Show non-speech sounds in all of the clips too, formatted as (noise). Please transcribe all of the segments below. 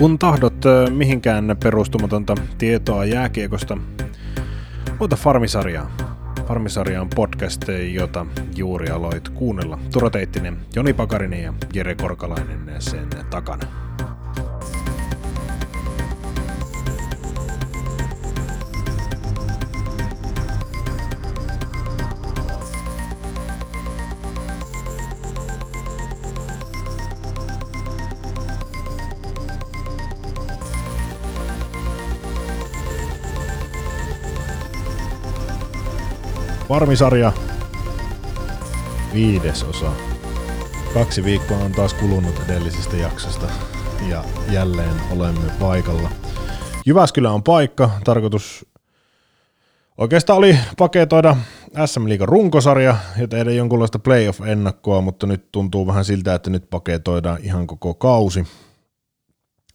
Kun tahdot mihinkään perustumatonta tietoa jääkiekosta, ota Farmisarjaa. Farmisarja on podcast, jota juuri aloit kuunnella. Turo Teittinen, Joni Pakarinen ja Jere Korkalainen sen takana. Farmisarja, viides osa. Kaksi viikkoa on taas kulunut edellisestä jaksosta ja jälleen olemme paikalla. Jyväskylä on paikka, tarkoitus oikeastaan oli paketoida SM Liigan runkosarja ja tehdä jonkunlaista playoff-ennakkoa, mutta nyt tuntuu vähän siltä, että nyt paketoidaan ihan koko kausi.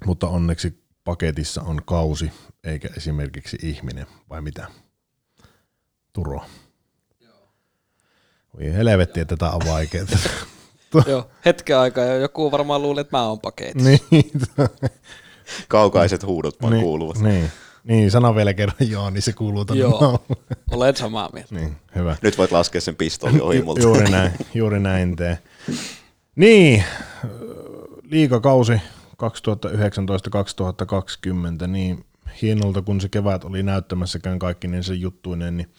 Mutta onneksi paketissa on kausi, eikä esimerkiksi ihminen, vai mitä? Turo. Voi helvetti, että tätä on vaikeaa. (laughs) Joo, hetken aikaa ja joku varmaan luuli, että mä oon paketissa. niin, Kaukaiset huudot vaan niin, kuuluvat. Niin, niin, sano vielä kerran joo, niin se kuuluu tänne. Joo, olet samaa mieltä. niin, hyvä. Nyt voit laskea sen pistoolin ohi multa. Juuri näin, juuri näin tee. Niin, liikakausi 2019-2020, niin hienolta kun se kevät oli näyttämässäkään kaikki niin se juttuinen, niin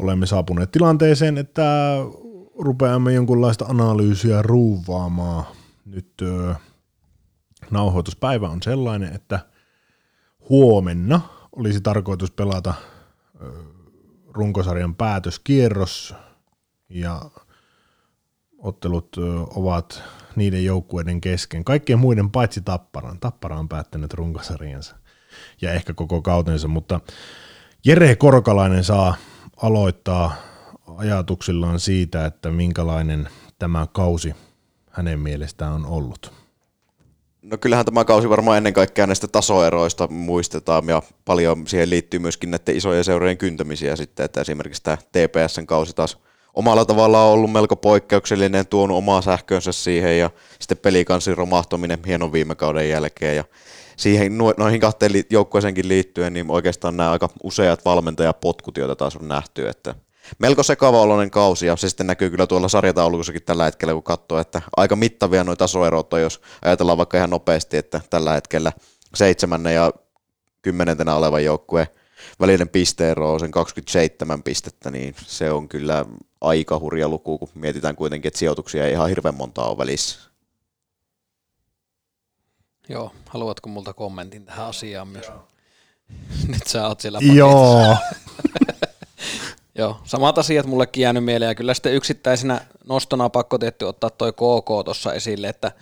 olemme saapuneet tilanteeseen, että rupeamme jonkunlaista analyysiä ruuvaamaan. Nyt ö, nauhoituspäivä on sellainen, että huomenna olisi tarkoitus pelata ö, runkosarjan päätöskierros ja ottelut ovat niiden joukkueiden kesken. Kaikkien muiden paitsi Tapparan. Tappara on päättänyt runkosarjansa ja ehkä koko kautensa, mutta Jere Korkalainen saa aloittaa ajatuksillaan siitä, että minkälainen tämä kausi hänen mielestään on ollut. No kyllähän tämä kausi varmaan ennen kaikkea näistä tasoeroista muistetaan ja paljon siihen liittyy myöskin näiden isojen seurojen kyntämisiä sitten, että esimerkiksi tämä TPSn kausi taas omalla tavallaan ollut melko poikkeuksellinen, tuonut omaa sähkönsä siihen ja sitten pelikansin romahtaminen hienon viime kauden jälkeen. Ja siihen noihin kahteen joukkueeseenkin liittyen, niin oikeastaan nämä aika useat valmentajapotkut, joita taas on nähty, että melko sekava oloinen kausi, ja se sitten näkyy kyllä tuolla sarjataulukussakin tällä hetkellä, kun katsoo, että aika mittavia noita tasoerot on, jos ajatellaan vaikka ihan nopeasti, että tällä hetkellä seitsemännen ja kymmenentenä olevan joukkueen välinen pisteero on sen 27 pistettä, niin se on kyllä aika hurja luku, kun mietitään kuitenkin, että sijoituksia ei ihan hirveän montaa ole välissä. Joo, haluatko multa kommentin tähän asiaan myös? (laughs) Nyt sä oot siellä paketissa. Joo, (laughs) Joo, samat asiat mullekin jäänyt mieleen ja kyllä sitten yksittäisenä nostona pakko tietty ottaa toi KK tuossa esille, että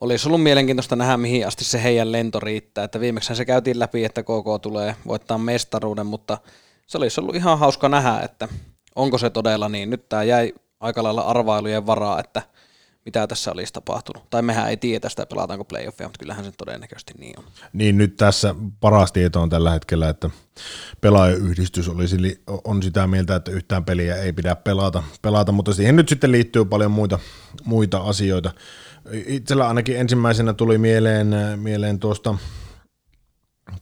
olisi ollut mielenkiintoista nähdä, mihin asti se heidän lento riittää. Että viimeksi se käytiin läpi, että KK tulee voittaa mestaruuden, mutta se olisi ollut ihan hauska nähdä, että onko se todella niin. Nyt tämä jäi aika lailla arvailujen varaa, että mitä tässä olisi tapahtunut. Tai mehän ei tiedä sitä, pelataanko playoffia, mutta kyllähän se todennäköisesti niin on. niin nyt tässä paras tieto on tällä hetkellä, että pelaajayhdistys olisi, li- on sitä mieltä, että yhtään peliä ei pidä pelata, pelata mutta siihen nyt sitten liittyy paljon muita, muita asioita. Itsellä ainakin ensimmäisenä tuli mieleen, mieleen tuosta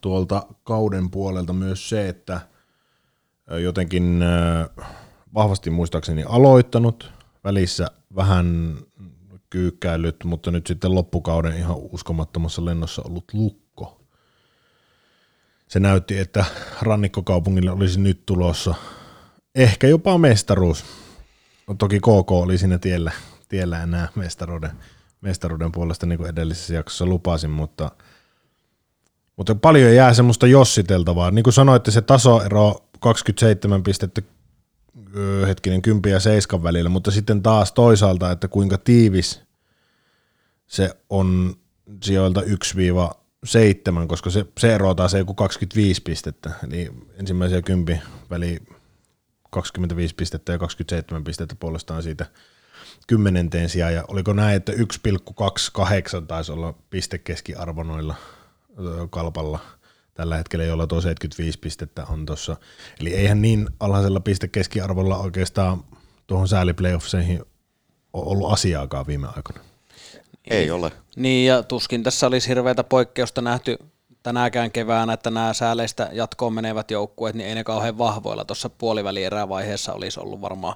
tuolta kauden puolelta myös se, että jotenkin äh, vahvasti muistaakseni aloittanut, välissä vähän kyykkäillyt, mutta nyt sitten loppukauden ihan uskomattomassa lennossa ollut lukko. Se näytti, että rannikkokaupungille olisi nyt tulossa ehkä jopa mestaruus. No, toki KK oli siinä tiellä, tiellä enää mestaruuden, mestaruuden puolesta, niin kuin edellisessä jaksossa lupasin, mutta, mutta paljon jää semmoista jossiteltavaa. Niin kuin sanoitte, se tasoero 27 pistettä hetkinen 10 ja 7 välillä, mutta sitten taas toisaalta, että kuinka tiivis se on sijoilta 1-7, koska se, se eroaa se joku 25 pistettä, eli ensimmäisiä 10 väli 25 pistettä ja 27 pistettä puolestaan siitä kymmenenteen sijaan, ja oliko näin, että 1,28 taisi olla pistekeskiarvo noilla kalpalla tällä hetkellä, jolla tuo 75 pistettä on tuossa. Eli eihän niin alhaisella pistekeskiarvolla oikeastaan tuohon sääliplayoffseihin ole ollut asiaakaan viime aikoina. Ei ole. Niin, ja tuskin tässä olisi hirveätä poikkeusta nähty tänäkään keväänä, että nämä sääleistä jatkoon menevät joukkueet, niin ei ne kauhean vahvoilla tuossa puolivälierävaiheessa olisi ollut varmaan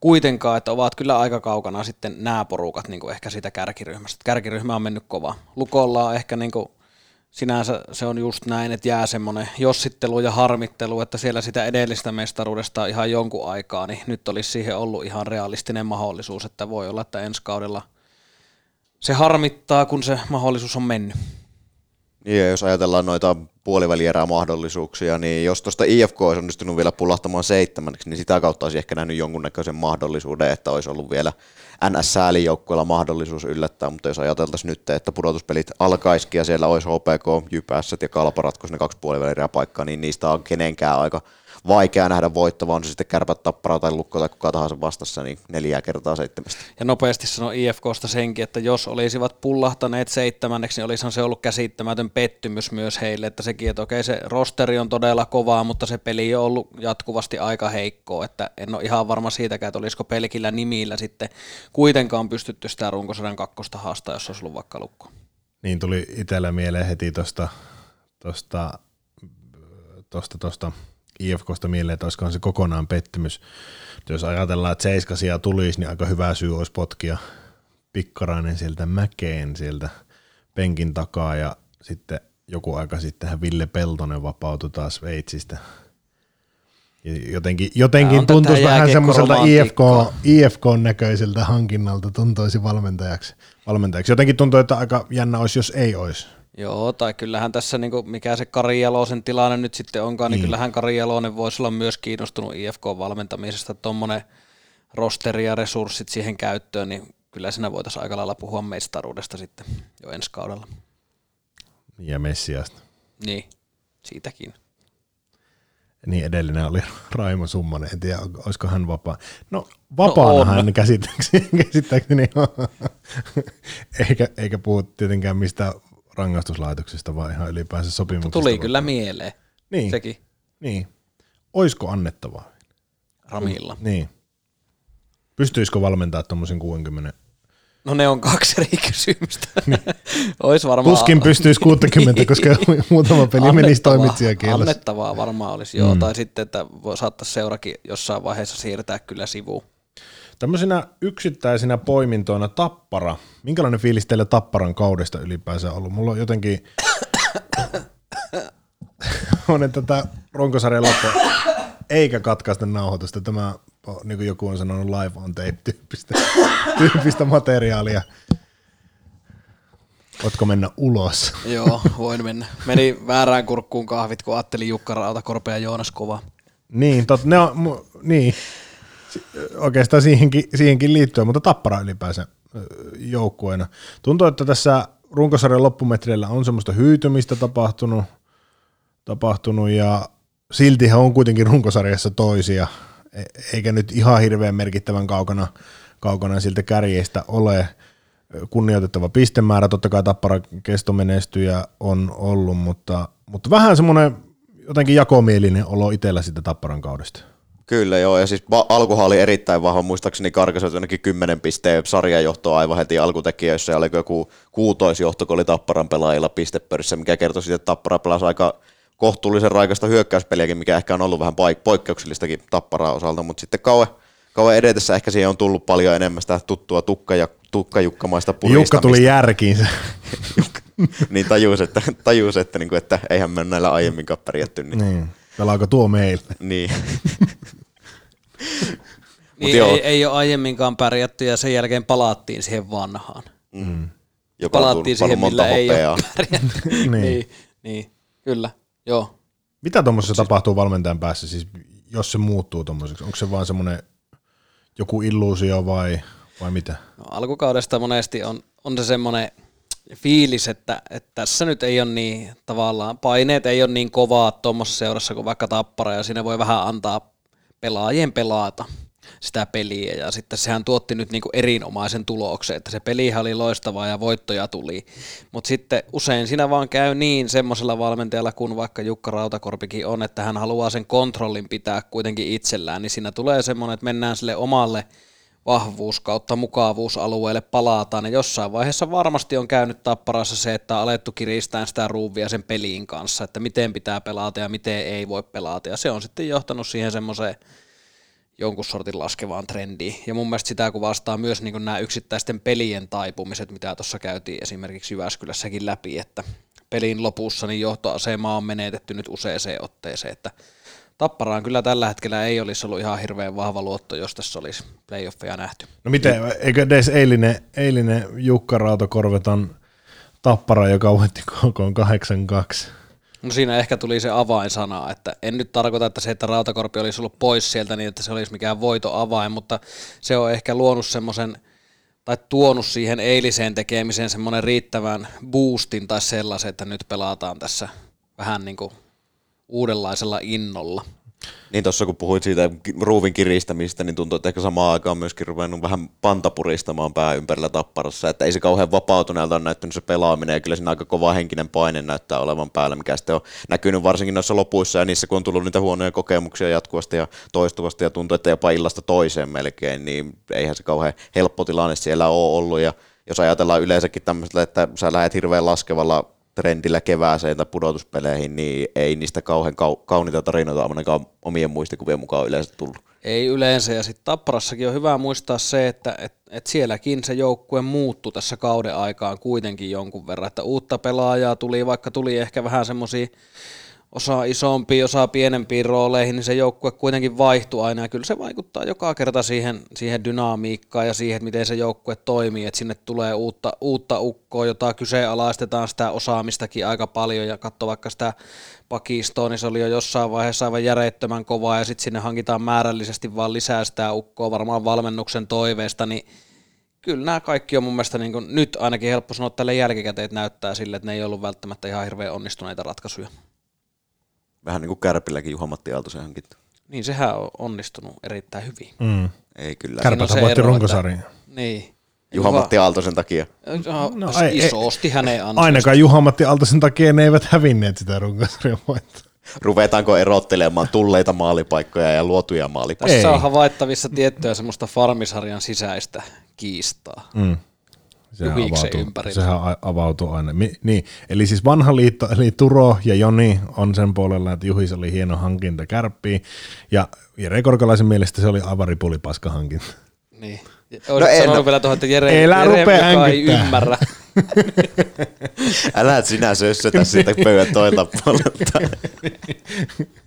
kuitenkaan, että ovat kyllä aika kaukana sitten nämä porukat niin kuin ehkä siitä kärkiryhmästä. Kärkiryhmä on mennyt kova. Lukolla on ehkä niin kuin sinänsä se on just näin, että jää semmoinen jossittelu ja harmittelu, että siellä sitä edellistä mestaruudesta ihan jonkun aikaa, niin nyt olisi siihen ollut ihan realistinen mahdollisuus, että voi olla, että ensi kaudella se harmittaa, kun se mahdollisuus on mennyt. Niin, jos ajatellaan noita puolivälierää mahdollisuuksia, niin jos tuosta IFK olisi onnistunut vielä pulahtamaan seitsemänneksi, niin sitä kautta olisi ehkä nähnyt jonkunnäköisen mahdollisuuden, että olisi ollut vielä NS-säälijoukkueella mahdollisuus yllättää, mutta jos ajateltaisiin nyt, että pudotuspelit alkaisikin ja siellä olisi HPK, Jypässä ja Kalpa ratkoisi ne kaksi puolivälierää paikkaa, niin niistä on kenenkään aika vaikea nähdä voittava, on se sitten kärpät, tappara tai lukko tai kuka tahansa vastassa, niin neljää kertaa seitsemästä. Ja nopeasti sanoo IFKsta senkin, että jos olisivat pullahtaneet seitsemänneksi, niin olisihan se ollut käsittämätön pettymys myös heille, että sekin, että okei se rosteri on todella kovaa, mutta se peli on ollut jatkuvasti aika heikkoa, että en ole ihan varma siitäkään, että olisiko pelkillä nimillä sitten kuitenkaan pystytty sitä runkosarjan kakkosta haastaa, jos olisi ollut vaikka lukko. Niin tuli itsellä mieleen heti tuosta tosta, tosta, tosta IFKsta mieleen, että olisikohan se kokonaan pettymys. Jos ajatellaan, että seiskasia tulisi, niin aika hyvä syy olisi potkia pikkarainen sieltä mäkeen sieltä penkin takaa ja sitten joku aika sittenhän Ville Peltonen vapautui taas Sveitsistä. Jotenkin, jotenkin tuntuisi vähän semmoiselta IFK, IFK-näköiseltä hankinnalta tuntuisi valmentajaksi, valmentajaksi. Jotenkin tuntuu, että aika jännä olisi, jos ei olisi. Joo, tai kyllähän tässä, niin kuin, mikä se Kari Jalosen tilanne nyt sitten onkaan, niin, niin kyllähän Kari Jalonen voisi olla myös kiinnostunut IFK-valmentamisesta. Tuommoinen rosteri ja resurssit siihen käyttöön, niin kyllä siinä voitaisiin aika lailla puhua mestaruudesta sitten jo ensi kaudella. Ja Messiasta. Niin, siitäkin. Niin edellinen oli (laughs) Raimo Summanen, en tiedä olisiko hän vapaa. No vapaana no, hän käsittääkseni, (laughs) käsittääkseni (laughs) eikä, eikä puhu tietenkään mistä rangaistuslaitoksista, vaan ihan ylipäänsä sopimuksesta. Tuli kyllä mieleen niin, sekin. Niin. Oisko annettavaa? Ramilla. Niin. Pystyisikö valmentaa tuommoisen 60 No ne on kaksi eri kysymystä. (laughs) Niin. Ois varmaan... Tuskin pystyisi 60, koska muutama peli menisi toimitsijakielessä. Annettavaa varmaan olisi, joo. Mm. Tai sitten, että saattaisi seurakin jossain vaiheessa siirtää kyllä sivuun. Tämmöisenä yksittäisinä poimintoina Tappara. Minkälainen fiilis teille Tapparan kaudesta ylipäänsä ollut? Mulla on jotenkin... (coughs) on, että tätä runkosarjan loppu eikä katkaista nauhoitusta. Tämä, niin kuin joku on sanonut, live on tape tyyppistä, (coughs) materiaalia. Voitko mennä ulos? (coughs) Joo, voin mennä. Meni väärään kurkkuun kahvit, kun ajattelin Jukka Rautakorpe ja Joonas Kova. Niin, tot, ne on, niin oikeastaan siihenkin, siihenkin liittyen, mutta tappara ylipäänsä joukkueena. Tuntuu, että tässä runkosarjan loppumetreillä on semmoista hyytymistä tapahtunut, tapahtunut ja silti he on kuitenkin runkosarjassa toisia, e, eikä nyt ihan hirveän merkittävän kaukana, kaukana siltä kärjeistä ole kunnioitettava pistemäärä, totta kai tappara kestomenestyjä on ollut, mutta, mutta vähän semmoinen jotenkin jakomielinen olo itsellä sitä tapparan kaudesta. Kyllä joo, ja siis va- alkuhan oli erittäin vahva, muistaakseni karkasi ainakin 10 pisteen sarjajohtoa aivan heti alkutekijöissä, ja oli joku kuutoisjohto, kun oli Tapparan pelaajilla pistepörissä, mikä kertoi siitä, että Tappara pelasi aika kohtuullisen raikasta hyökkäyspeliäkin, mikä ehkä on ollut vähän paik- poikkeuksellistakin Tapparaa osalta, mutta sitten kauan, kauan edetessä ehkä siihen on tullut paljon enemmän sitä tuttua tukka- ja tukkajukkamaista puristamista. Jukka tuli järkiinsä. (laughs) niin tajus, että, tajus, että, niin kuin, että eihän me näillä aiemminkaan pärjätty. Niin. niin. Pelaako tuo meille? Niin. (laughs) niin ei, ei ole aiemminkaan pärjätty ja sen jälkeen palattiin siihen vanhaan. Mm. Joka palattiin siihen, millä ei ole pärjätty. (laughs) (laughs) niin. niin, niin, kyllä, joo. Mitä tuommoisessa siis... tapahtuu valmentajan päässä, siis jos se muuttuu tuommoiseksi? Onko se vaan semmoinen joku illuusio vai, vai mitä? No, alkukaudesta monesti on, on se semmoinen fiilis, että, että tässä nyt ei ole niin tavallaan, paineet ei ole niin kovaa tuommoisessa seurassa kuin vaikka Tappara ja siinä voi vähän antaa pelaajien pelata sitä peliä ja sitten sehän tuotti nyt niinku erinomaisen tuloksen, että se peli oli loistavaa ja voittoja tuli, mutta sitten usein siinä vaan käy niin semmoisella valmentajalla kuin vaikka Jukka Rautakorpikin on, että hän haluaa sen kontrollin pitää kuitenkin itsellään, niin siinä tulee semmoinen, että mennään sille omalle vahvuus kautta mukavuusalueelle palataan. Ja jossain vaiheessa varmasti on käynyt tapparassa se, että on alettu kiristää sitä ruuvia sen peliin kanssa, että miten pitää pelata ja miten ei voi pelata. Ja se on sitten johtanut siihen semmoiseen jonkun sortin laskevaan trendiin. Ja mun mielestä sitä kuvastaa myös niin nämä yksittäisten pelien taipumiset, mitä tuossa käytiin esimerkiksi Jyväskylässäkin läpi, että pelin lopussa niin johtoasema on menetetty nyt useaseen otteeseen, että Tapparaan kyllä tällä hetkellä ei olisi ollut ihan hirveän vahva luotto, jos tässä olisi playoffeja nähty. No miten, eikö edes eilinen, eilinen Jukka Raatokorvetan Tappara, joka voitti KK 8-2? No siinä ehkä tuli se avainsana, että en nyt tarkoita, että se, että Rautakorpi olisi ollut pois sieltä niin, että se olisi mikään voitoavain, mutta se on ehkä luonut semmoisen, tai tuonut siihen eiliseen tekemiseen semmoinen riittävän boostin tai sellaisen, että nyt pelataan tässä vähän niin kuin uudenlaisella innolla. Niin tuossa kun puhuit siitä ruuvin kiristämistä, niin tuntuu, että ehkä samaan aikaan myöskin ruvennut vähän pantapuristamaan pää ympärillä tapparassa, että ei se kauhean vapautuneelta ole näyttänyt se pelaaminen, ja kyllä siinä aika kova henkinen paine näyttää olevan päällä, mikä sitten on näkynyt varsinkin noissa lopuissa ja niissä, kun on tullut niitä huonoja kokemuksia jatkuvasti ja toistuvasti ja tuntuu, että jopa illasta toiseen melkein, niin eihän se kauhean helppo tilanne siellä ole ollut, ja jos ajatellaan yleensäkin tämmöistä, että sä lähdet hirveän laskevalla trendillä kevääseen tai pudotuspeleihin, niin ei niistä kauhean kau- kauniita tarinoita ainakaan omien muistikuvien mukaan yleensä tullut. Ei yleensä, ja sitten Tapparassakin on hyvä muistaa se, että et, et sielläkin se joukkue muuttui tässä kauden aikaan kuitenkin jonkun verran, että uutta pelaajaa tuli, vaikka tuli ehkä vähän semmoisia osa isompiin, osa pienempiin rooleihin, niin se joukkue kuitenkin vaihtuu aina. Ja kyllä se vaikuttaa joka kerta siihen, siihen dynamiikkaan ja siihen, että miten se joukkue toimii, että sinne tulee uutta, uutta ukkoa, jota kyseenalaistetaan sitä osaamistakin aika paljon. Ja katso vaikka sitä pakistoa, niin se oli jo jossain vaiheessa aivan järeettömän kovaa. Ja sitten sinne hankitaan määrällisesti vaan lisää sitä ukkoa varmaan valmennuksen toiveesta, niin kyllä nämä kaikki on mun mielestä niin kuin, nyt ainakin helppo sanoa tälle jälkikäteen, että näyttää sille, että ne ei ollut välttämättä ihan hirveän onnistuneita ratkaisuja. Vähän niin kuin Kärpilläkin Juha-Matti Aaltosen hankinta. Niin, sehän on onnistunut erittäin hyvin. Mm. Ei kyllä. Kärpät voitti runkosarjan. Niin. Juha-Matti Aaltosen takia. No, no, ei, isosti hänen ansiosta. Ainakaan Juha-Matti Aaltosen takia ne eivät hävinneet sitä runkosarjan voittoa. Ruvetaanko erottelemaan tulleita maalipaikkoja ja luotuja maalipaikkoja? Tässä on havaittavissa tiettyä semmoista farmisarjan sisäistä kiistaa. Mm. Sehän avautuu, sehän avautuu aina. Mi, niin, eli siis vanha liitto, eli Turo ja Joni on sen puolella, että Juhis oli hieno hankinta kärppiin, ja Jere Korkalaisen mielestä se oli aivan ripulipaska hankinta. Niin. no en, sanonut vielä tuohon, että Jere, Jere joka ei ymmärrä. Älä sinä sössötä siitä pöydän toilta puolelta. (laughs)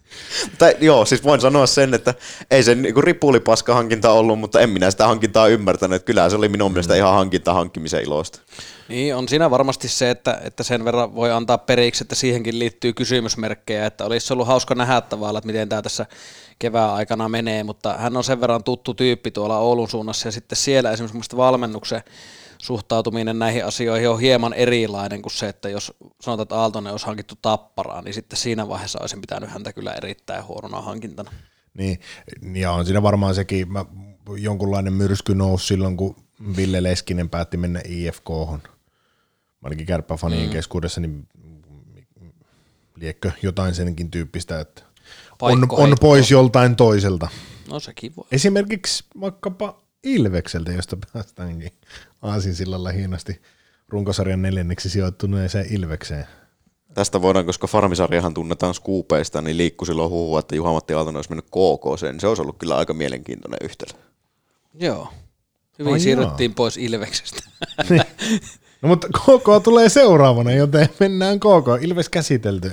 tai joo, siis voin sanoa sen, että ei se niinku ripulipaska hankinta ollut, mutta en minä sitä hankintaa ymmärtänyt. Kyllä se oli minun mielestä ihan hankinta hankkimisen iloista. Niin, on siinä varmasti se, että, että sen verran voi antaa periksi, että siihenkin liittyy kysymysmerkkejä, että olisi ollut hauska nähdä tavallaan, että miten tämä tässä kevään aikana menee, mutta hän on sen verran tuttu tyyppi tuolla Oulun suunnassa ja sitten siellä esimerkiksi valmennuksen suhtautuminen näihin asioihin on hieman erilainen kuin se, että jos sanotaan, että Aaltonen olisi hankittu tapparaan, niin sitten siinä vaiheessa olisin pitänyt häntä kyllä erittäin huonona hankintana. Niin, ja on siinä varmaan sekin, mä, jonkunlainen myrsky nousi silloin, kun Ville Leskinen päätti mennä IFK. Ainakin kärppäfanien mm. keskuudessa, niin liekkö jotain senkin tyyppistä, että on, on pois joltain toiselta. No sekin voi. Esimerkiksi vaikkapa Ilvekseltä, josta päästäänkin Aasinsillalla hienosti runkosarjan neljänneksi sijoittuneeseen Ilvekseen. Tästä voidaan, koska Farmisarjahan tunnetaan skuupeista, niin liikkui silloin huhua, että Juha-Matti Aaltonen olisi mennyt KK, niin se olisi ollut kyllä aika mielenkiintoinen yhtälö. Joo. Hyvin Ai siirryttiin joo. pois Ilveksestä. (laughs) niin. No mutta KK tulee seuraavana, joten mennään KK. Ilves käsitelty.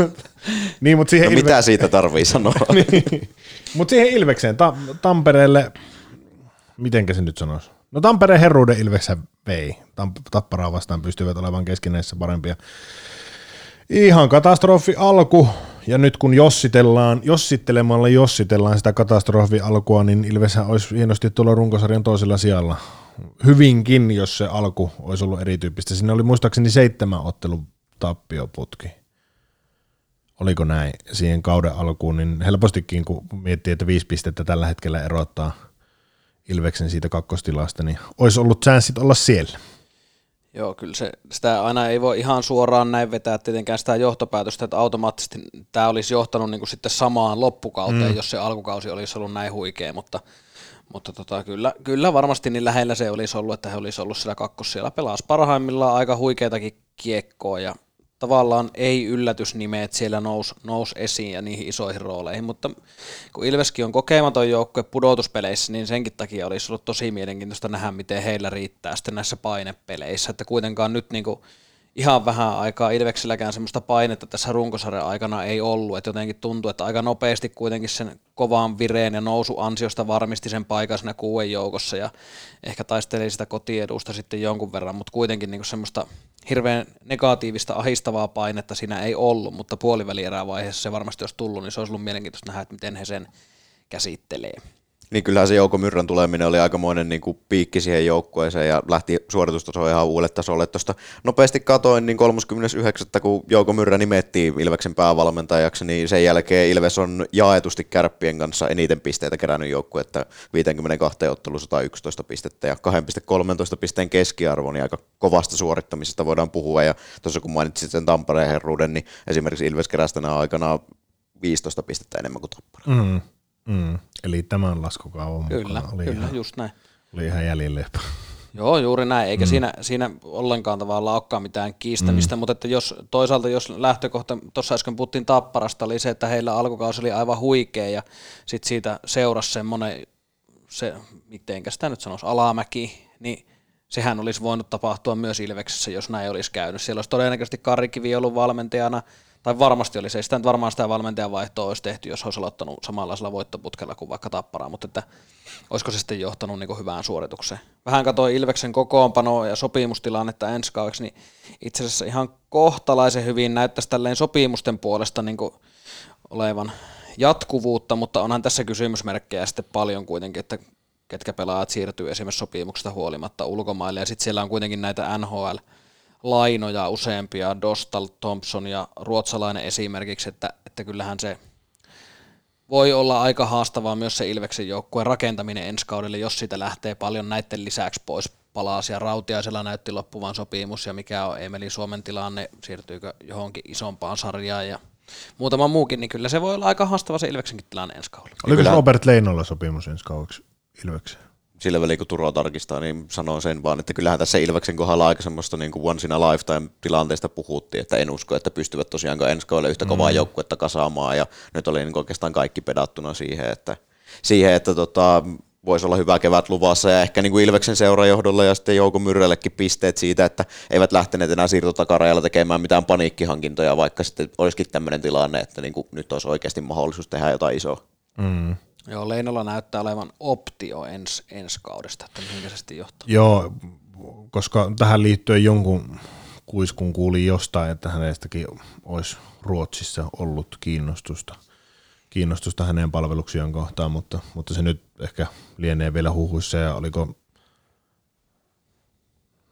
(laughs) niin, mutta siihen no Ilve... mitä siitä tarvii sanoa? (laughs) niin. Mutta siihen Ilvekseen, ta- Tampereelle, mitenkä se nyt sanoisi? No Tampereen herruuden Ilveksä vei. Tapparaa vastaan pystyvät olevan keskinäisessä parempia. Ihan katastrofi alku, ja nyt kun jossitellaan, jossittelemalla jossitellaan sitä katastrofi alkua, niin Ilveshän olisi hienosti tuolla runkosarjan toisella sijalla. Hyvinkin, jos se alku olisi ollut erityyppistä. Siinä oli muistaakseni seitsemän ottelun tappioputki. Oliko näin siihen kauden alkuun, niin helpostikin kun miettii, että viisi pistettä tällä hetkellä erottaa – Ilveksen siitä kakkostilasta, niin olisi ollut chanssit olla siellä. Joo, kyllä se, sitä aina ei voi ihan suoraan näin vetää tietenkään sitä johtopäätöstä, että automaattisesti tämä olisi johtanut niin kuin sitten samaan loppukauteen, mm. jos se alkukausi olisi ollut näin huikea, mutta, Mutta tota, kyllä, kyllä varmasti niin lähellä se olisi ollut, että he olisi ollut siellä kakkos siellä pelas parhaimmillaan aika huikeitakin kiekkoa ja tavallaan ei yllätysnimeet siellä nous, nous esiin ja niihin isoihin rooleihin, mutta kun Ilveskin on kokematon joukkue pudotuspeleissä, niin senkin takia olisi ollut tosi mielenkiintoista nähdä, miten heillä riittää sitten näissä painepeleissä, että kuitenkaan nyt niin kuin ihan vähän aikaa Ilvekselläkään semmoista painetta tässä runkosarjan aikana ei ollut, että jotenkin tuntuu, että aika nopeasti kuitenkin sen kovan vireen ja nousu ansiosta varmisti sen paikan siinä kuuden joukossa ja ehkä taisteli sitä kotiedusta sitten jonkun verran, mutta kuitenkin niin semmoista hirveän negatiivista ahistavaa painetta siinä ei ollut, mutta puolivälierävaiheessa se varmasti olisi tullut, niin se olisi ollut mielenkiintoista nähdä, että miten he sen käsittelee. Niin kyllähän se Jouko Myrrän tuleminen oli aikamoinen niin kuin piikki siihen joukkueeseen ja lähti suoritustaso ihan uudelle tasolle. Tuosta nopeasti katoin, niin 39. kun Jouko Myrrä nimettiin Ilveksen päävalmentajaksi, niin sen jälkeen Ilves on jaetusti kärppien kanssa eniten pisteitä kerännyt joukkue, että 52 ottelu 111 pistettä ja 2,13 pisteen keskiarvo, niin aika kovasta suorittamisesta voidaan puhua. Ja tuossa kun mainitsit sen Tampereen herruuden, niin esimerkiksi Ilves keräsi tänä aikana 15 pistettä enemmän kuin Tappara. Mm. Mm. Eli tämän laskukaavan kyllä, mukaan oli, kyllä, ihan, just näin. oli ihan jäljelle. Joo, juuri näin, eikä mm. siinä, siinä ollenkaan tavallaan olekaan mitään kiistämistä, mm. mutta että jos toisaalta jos lähtökohta, tuossa äsken puhuttiin Tapparasta, oli se, että heillä alkukausi oli aivan huikea ja sitten siitä seurasi semmoinen, se, mitenkä sitä nyt sanoisi, alamäki, niin sehän olisi voinut tapahtua myös Ilveksessä, jos näin olisi käynyt. Siellä olisi todennäköisesti Karrikivi ollut valmentajana, tai varmasti oli se, sitä nyt varmaan sitä valmentajan vaihtoa olisi tehty, jos olisi aloittanut samanlaisella voittoputkella kuin vaikka Tapparaa, mutta että olisiko se sitten johtanut niin hyvään suoritukseen. Vähän katsoin Ilveksen kokoonpanoa ja sopimustilannetta ensi kaudeksi, niin itse asiassa ihan kohtalaisen hyvin näyttäisi tälleen sopimusten puolesta niin olevan jatkuvuutta, mutta onhan tässä kysymysmerkkejä sitten paljon kuitenkin, että ketkä pelaajat siirtyy esimerkiksi sopimuksesta huolimatta ulkomaille, ja sitten siellä on kuitenkin näitä NHL lainoja useampia, Dostal, Thompson ja ruotsalainen esimerkiksi, että, että kyllähän se voi olla aika haastavaa myös se Ilveksen joukkueen rakentaminen ensi kaudelle, jos siitä lähtee paljon näiden lisäksi pois palasia. Rautiaisella näytti loppuvan sopimus ja mikä on Emeli Suomen tilanne, siirtyykö johonkin isompaan sarjaan ja muutama muukin, niin kyllä se voi olla aika haastava se Ilveksenkin tilanne ensi kaudella. Oliko. Robert Leinolla sopimus ensi kaudeksi Ilvekseen? Sillä väliin kun Turo tarkistaa, niin sanon sen vaan, että kyllähän tässä Ilveksen kohdalla aika semmoista niin kuin once in a lifetime tilanteesta puhuttiin, että en usko, että pystyvät tosiaankaan ensi kaudella yhtä kovaa mm. joukkuetta kasaamaan, ja nyt oli niin oikeastaan kaikki pedattuna siihen, että, siihen, että tota, voisi olla hyvä kevät luvassa ja ehkä niin kuin Ilveksen seurajohdolla ja sitten Jouko Myrrellekin pisteet siitä, että eivät lähteneet enää siirtotakarajalla tekemään mitään paniikkihankintoja, vaikka sitten olisikin tämmöinen tilanne, että niin kuin nyt olisi oikeasti mahdollisuus tehdä jotain isoa. Mm. Joo, Leinolla näyttää olevan optio ens, ensi kaudesta, että mihinkä se sitten johtaa. Joo, koska tähän liittyen jonkun kuiskun kuuli jostain, että hänestäkin olisi Ruotsissa ollut kiinnostusta, kiinnostusta hänen palveluksiaan kohtaan, mutta, mutta se nyt ehkä lienee vielä huhuissa ja oliko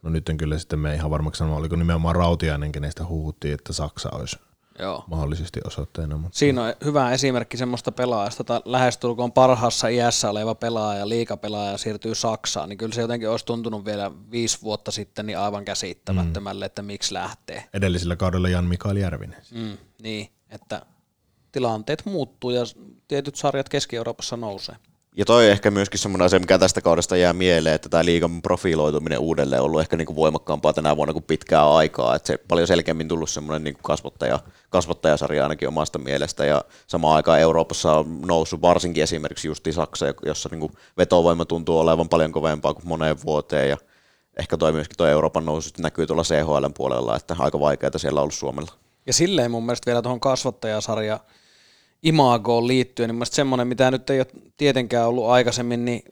No nyt en kyllä sitten me ihan varmaksi sanoa, oliko nimenomaan Rautiainen, kenestä huhuttiin, että Saksa olisi Joo. mahdollisesti osoitteena. Mutta... Siinä on hyvä esimerkki semmoista pelaajasta, jota lähestulkoon parhaassa iässä oleva pelaaja, liikapelaaja siirtyy Saksaan, niin kyllä se jotenkin olisi tuntunut vielä viisi vuotta sitten niin aivan käsittämättömälle, mm. että miksi lähtee. Edellisellä kaudella Jan Mikael Järvinen. Mm, niin, että tilanteet muuttuu ja tietyt sarjat Keski-Euroopassa nousee. Ja toi ehkä myöskin semmoinen asia, mikä tästä kaudesta jää mieleen, että tämä liigan profiloituminen uudelleen on ollut ehkä niin kuin voimakkaampaa tänä vuonna kuin pitkää aikaa. Että se paljon selkeämmin tullut semmoinen niin kuin kasvattaja, kasvattajasarja ainakin omasta mielestä. Ja samaan aikaan Euroopassa on noussut varsinkin esimerkiksi justi Saksa, jossa niin kuin vetovoima tuntuu olevan paljon kovempaa kuin moneen vuoteen. Ja ehkä toi myöskin toi Euroopan nousu näkyy tuolla CHL puolella, että aika vaikeaa siellä on ollut Suomella. Ja silleen mun mielestä vielä tuohon kasvattajasarjaan imagoon liittyen, niin mielestäni semmoinen, mitä nyt ei ole tietenkään ollut aikaisemmin, niin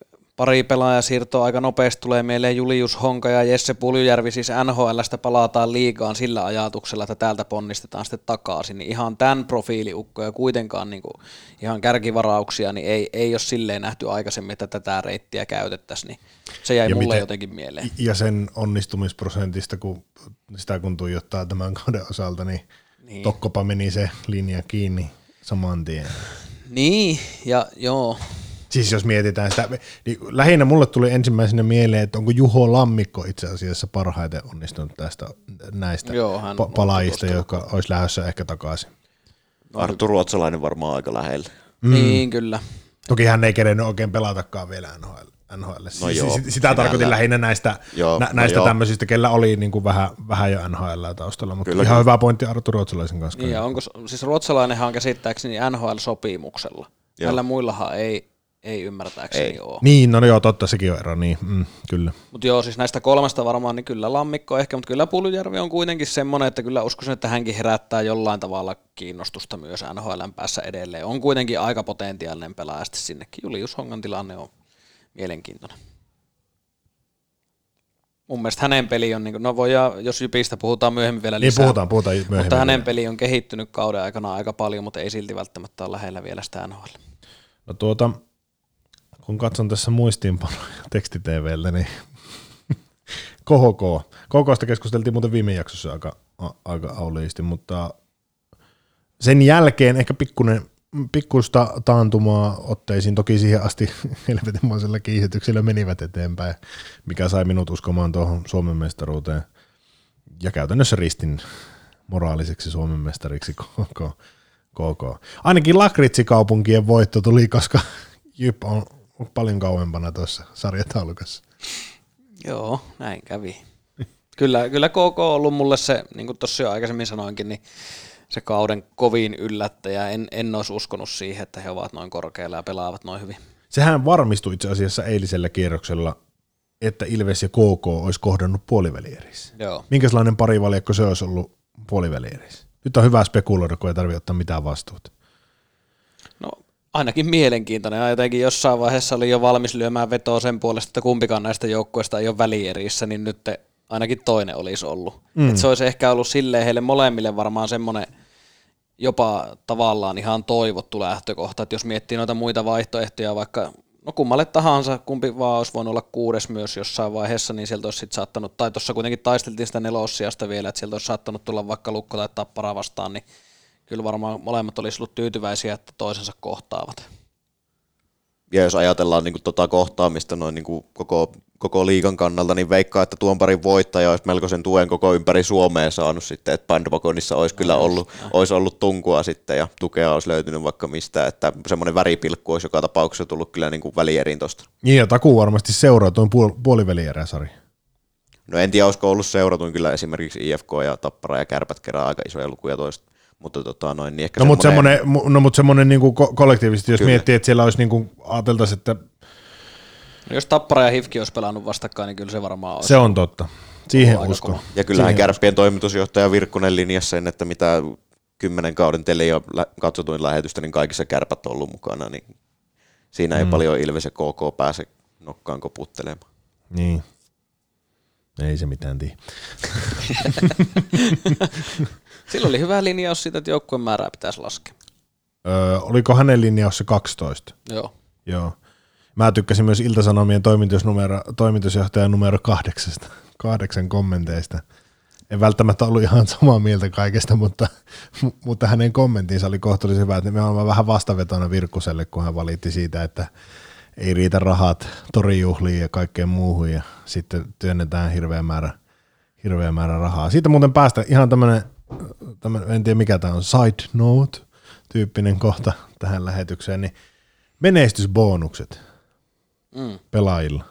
pari pelaajasiirtoa aika nopeasti tulee mieleen Julius Honka ja Jesse Puljujärvi, siis NHLstä palataan liigaan sillä ajatuksella, että täältä ponnistetaan sitten takaisin, niin ihan tämän profiiliukkoja kuitenkaan niin kuin ihan kärkivarauksia, niin ei, ei ole silleen nähty aikaisemmin, että tätä reittiä käytettäisiin, niin se jäi ja mulle miten, jotenkin mieleen. Ja sen onnistumisprosentista, kun sitä kun tuijottaa tämän kauden osalta, niin, niin. tokkopa meni se linja kiinni saman tien. Niin, ja joo. Siis jos mietitään sitä, niin lähinnä mulle tuli ensimmäisenä mieleen, että onko Juho Lammikko itse asiassa parhaiten onnistunut tästä näistä joo, hän pa- palaajista, jotka olisi lähdössä ehkä takaisin. Arttu Ruotsalainen varmaan aika lähellä. Mm. Niin, kyllä. Toki hän ei kerennyt oikein pelatakaan vielä NHL. NHL. No siis, joo, sitä sinällään. tarkoitin lähinnä näistä, joo, nä, no näistä joo. tämmöisistä, kellä oli niin kuin vähän, vähän jo NHL taustalla, mutta Kyllä, ihan kyllä. hyvä pointti Arttu Ruotsalaisen kanssa. Niin, ja onko, siis ruotsalainenhan on käsittääkseni NHL-sopimuksella. Joo. Näillä muillahan ei, ei ymmärtääkseni Ei. ole. Niin, no joo, totta, sekin on ero, niin, mm, kyllä. Mutta joo, siis näistä kolmesta varmaan, niin kyllä Lammikko ehkä, mutta kyllä Puljärvi on kuitenkin semmoinen, että kyllä uskoisin, että hänkin herättää jollain tavalla kiinnostusta myös NHLn päässä edelleen. On kuitenkin aika potentiaalinen pelaaja sinnekin. Julius Hongan tilanne on mielenkiintoinen. Mun mielestä hänen peli on, niin kuin, no voi, jos Jypistä puhutaan myöhemmin vielä Niin lisää, puhutaan, puhutaan myöhemmin. mutta hänen peli on kehittynyt kauden aikana aika paljon, mutta ei silti välttämättä ole lähellä vielä sitä NHL. No tuota, kun katson tässä muistiinpanoja (laughs) tekstitvltä, niin (laughs) KHK. KHKsta keskusteltiin muuten viime jaksossa aika, aika auliisti, mutta sen jälkeen ehkä pikkunen, pikkusta taantumaa otteisiin, toki siihen asti (laughs) helvetinmoisella kiihotyksellä menivät eteenpäin, mikä sai minut uskomaan tuohon Suomen mestaruuteen ja käytännössä ristin moraaliseksi Suomen mestariksi KK. KK. Ainakin Lakritsikaupunkien voitto tuli, koska Jyp on paljon kauempana tuossa sarjataulukossa. Joo, näin kävi. Kyllä, kyllä KK on ollut mulle se, niin kuin tuossa jo aikaisemmin sanoinkin, niin se kauden kovin yllättäjä. En, en olisi uskonut siihen, että he ovat noin korkealla ja pelaavat noin hyvin. Sehän varmistui itse asiassa eilisellä kierroksella, että Ilves ja KK olisi kohdannut puolivälierissä. Joo. Minkälainen parivaljakko se olisi ollut puolivälierissä? Nyt on hyvä spekuloida, kun ei tarvitse ottaa mitään vastuuta. No ainakin mielenkiintoinen. Jotenkin jossain vaiheessa oli jo valmis lyömään vetoa sen puolesta, että kumpikaan näistä joukkueista ei ole välierissä, niin nyt ainakin toinen olisi ollut. Mm. Et se olisi ehkä ollut silleen heille molemmille varmaan semmoinen jopa tavallaan ihan toivottu lähtökohta, että jos miettii noita muita vaihtoehtoja, vaikka no kummalle tahansa, kumpi vaan olisi voinut olla kuudes myös jossain vaiheessa, niin sieltä olisi sitten saattanut, tai tuossa kuitenkin taisteltiin sitä nelossiasta vielä, että sieltä olisi saattanut tulla vaikka lukko tai tappara vastaan, niin kyllä varmaan molemmat olisi ollut tyytyväisiä, että toisensa kohtaavat. Ja jos ajatellaan niin kuin, tota kohtaamista noin niin kuin koko, koko liigan kannalta, niin veikkaa, että tuon parin voittaja olisi melkoisen tuen koko ympäri Suomea saanut sitten, että Bandwagonissa olisi kyllä ollut, olisi ollut tunkua sitten ja tukea olisi löytynyt vaikka mistä, että semmoinen väripilkku olisi joka tapauksessa tullut kyllä niin kuin välieriin tosta. Niin ja takuu varmasti seuraa tuon puol- puolivälierä-sari. No en tiedä, olisiko ollut seuratuin kyllä esimerkiksi IFK ja Tappara ja Kärpät kerää aika isoja lukuja toista, mutta tota noin, niin ehkä No mutta semmoinen, no, mut semmoinen niinku ko- kollektiivisesti, jos Kyllä. miettii, että siellä olisi niinku, ajateltaisiin, että jos Tappara ja Hifki olisi pelannut vastakkain, niin kyllä se varmaan olisi. se on totta. Siihen uskon. kova. Ja kyllähän Siihen Kärppien toimitusjohtaja Virkkunen linjasi sen, että mitä kymmenen kauden lä- katsotuin lähetystä, niin kaikissa kärpät on ollut mukana, niin siinä ei paljon Ilves ja KK pääse nokkaan koputtelemaan. Niin. Ei se mitään tiedä. (laughs) Sillä oli hyvä linjaus siitä, että joukkueen määrää pitäisi laskea. Öö, oliko hänen linjaus se 12? Joo. Joo. Mä tykkäsin myös Iltasanomien toimitusnumero, toimitusjohtajan numero kahdeksasta, kahdeksan kommenteista. En välttämättä ollut ihan samaa mieltä kaikesta, mutta, mu- mutta hänen kommenttinsa oli kohtuullisen hyvä. Me olemme vähän vastavetona Virkkuselle, kun hän valitti siitä, että ei riitä rahat torijuhliin ja kaikkeen muuhun ja sitten työnnetään hirveä määrä, hirveä määrä rahaa. Siitä muuten päästä ihan tämmöinen, en tiedä mikä tämä on, side note tyyppinen kohta tähän lähetykseen, niin menestysbonukset Mm. pelaajilla.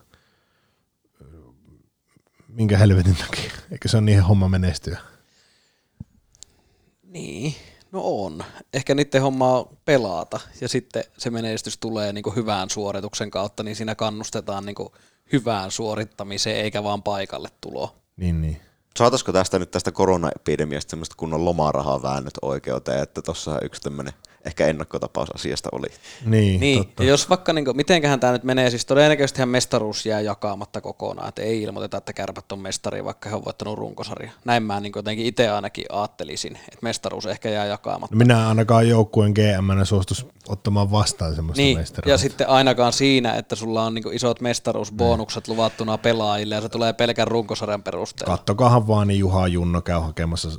Minkä helvetin takia? Eikö se ole niihin homma menestyä? Niin, no on. Ehkä niiden homma on pelata ja sitten se menestys tulee niin hyvään suorituksen kautta, niin siinä kannustetaan niin hyvään suorittamiseen eikä vaan paikalle tuloa. Niin, niin. Saataisiko tästä nyt tästä koronaepidemiasta semmoista kunnon lomarahaa väännöt oikeuteen, että tuossa yksi tämmöinen ehkä ennakkotapaus asiasta oli. Niin, Niin, totta. ja jos vaikka, niin kuin, mitenköhän tämä nyt menee, siis todennäköisesti mestaruus jää jakamatta kokonaan, että ei ilmoiteta, että kärpät on mestari, vaikka he on voittanut runkosarja. Näin mä niin jotenkin itse ainakin ajattelisin, että mestaruus ehkä jää jakamatta. No minä ainakaan joukkueen GM suostus ottamaan vastaan semmoista Niin, mestaruutta. ja sitten ainakaan siinä, että sulla on niin isot mestaruusbonukset luvattuna pelaajille ja se tulee pelkän runkosarjan perusteella. Kattokahan vaan, niin Juha Junno käy hakemassa,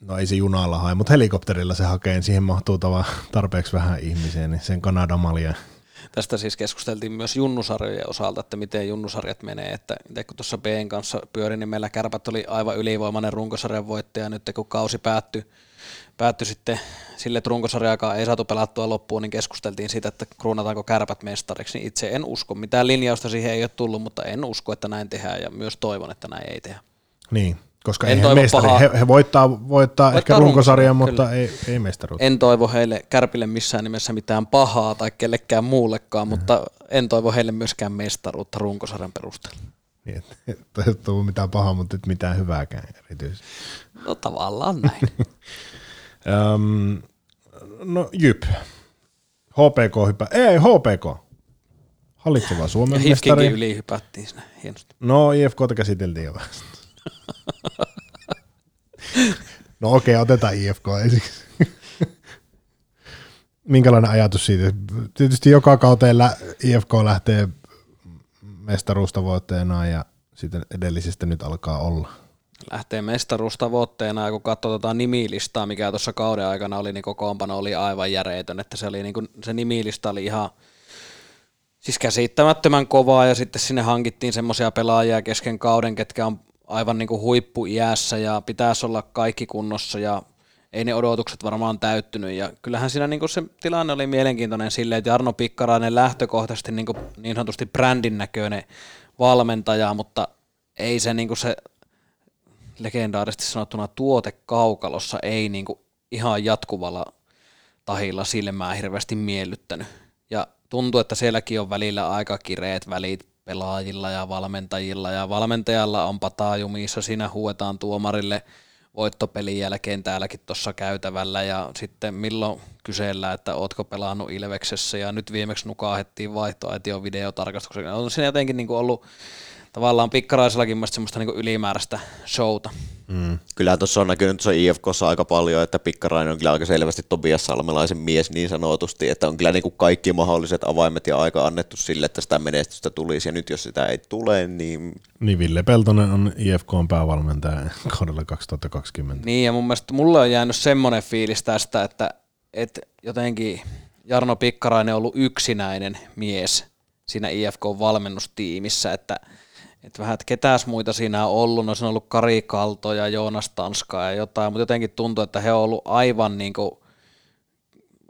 no ei se junalla hae, mutta helikopterilla se hakee, niin siihen mahtuu tava tarpeeksi vähän ihmisiä, niin sen Kanadamalja Tästä siis keskusteltiin myös junnusarjojen osalta, että miten junnusarjat menee, että kun tuossa Bn kanssa pyörin, niin meillä kärpät oli aivan ylivoimainen runkosarjan voittaja, nyt kun kausi päättyi, päättyi sitten sille, että runkosarjaakaan ei saatu pelattua loppuun, niin keskusteltiin siitä, että kruunataanko kärpät mestariksi, niin itse en usko. Mitään linjausta siihen ei ole tullut, mutta en usko, että näin tehdään ja myös toivon, että näin ei tehdä. Niin, koska en eihän mestari, he, he, voittaa, voittaa, voittaa ehkä runkosarjan, mutta ei, ei mestaruutta. En toivo heille kärpille missään nimessä mitään pahaa tai kellekään muullekaan, mm-hmm. mutta en toivo heille myöskään mestaruutta runkosarjan perusteella. Niin, ei tule mitään pahaa, mutta et mitään hyvääkään erityisesti. No tavallaan näin. (laughs) um, no Jyp. HPK hypä. Ei, HPK. Hallitseva Suomen ja mestari. yli hypättiin sinne hienosti. No IFKta käsiteltiin jo vähän. (laughs) No okei, okay, otetaan IFK ensiksi. Minkälainen ajatus siitä? Tietysti joka kauteella IFK lähtee mestaruustavoitteena ja sitten edellisestä nyt alkaa olla. Lähtee mestaruustavoitteena ja kun katsotaan nimilistaa, mikä tuossa kauden aikana oli, niin kokoonpano oli aivan järeetön, että se, oli niin kuin, se nimilista oli ihan siis käsittämättömän kovaa ja sitten sinne hankittiin semmoisia pelaajia kesken kauden, ketkä on aivan niin kuin huippuiässä ja pitäisi olla kaikki kunnossa ja ei ne odotukset varmaan täyttynyt. Ja kyllähän siinä niin kuin se tilanne oli mielenkiintoinen silleen, että Jarno Pikkarainen lähtökohtaisesti niin, kuin niin sanotusti brändin näköinen valmentaja, mutta ei se, niin kuin se legendaarisesti sanottuna tuote kaukalossa ei niin kuin ihan jatkuvalla tahilla silmää hirveästi miellyttänyt. Ja tuntuu, että sielläkin on välillä aika kireet välit pelaajilla ja valmentajilla. Ja valmentajalla on patajumissa, siinä huuetaan tuomarille voittopelin jälkeen täälläkin tuossa käytävällä. Ja sitten milloin kysellään, että ootko pelannut Ilveksessä? Ja nyt viimeksi nukaahettiin vaihtoaition videotarkastuksen. On siinä jotenkin niin kuin ollut tavallaan pikkaraisellakin semmoista niin ylimääräistä showta. Mm. Kyllä tuossa on näkynyt tuossa IFKssa aika paljon, että Pikkarainen on kyllä aika selvästi Tobias Salmelaisen mies niin sanotusti, että on kyllä niin kuin kaikki mahdolliset avaimet ja aika annettu sille, että sitä menestystä tulisi, ja nyt jos sitä ei tule, niin... Niin Ville Peltonen on IFKn päävalmentaja kaudella 2020. Niin, ja mun mielestä mulle on jäänyt semmoinen fiilis tästä, että, että jotenkin Jarno Pikkarainen on ollut yksinäinen mies siinä IFK-valmennustiimissä, että – et vähän, että ketäs muita siinä on ollut, no se on ollut Kari Kalto ja Joonas Tanska ja jotain, mutta jotenkin tuntuu, että he on ollut aivan niin kuin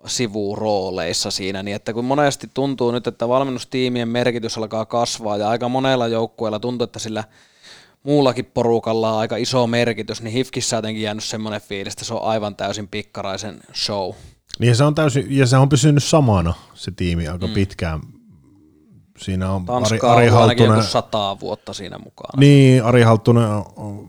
sivurooleissa siinä, niin että kun monesti tuntuu nyt, että valmennustiimien merkitys alkaa kasvaa ja aika monella joukkueella tuntuu, että sillä muullakin porukalla on aika iso merkitys, niin Hifkissä on jotenkin jäänyt semmoinen fiilis, että se on aivan täysin pikkaraisen show. Niin se on täysin, ja se on pysynyt samana se tiimi aika mm. pitkään Siinä on Tanska Ari, Ari Halttunen. sataa vuotta siinä mukaan. Niin, Ari Halttunen on,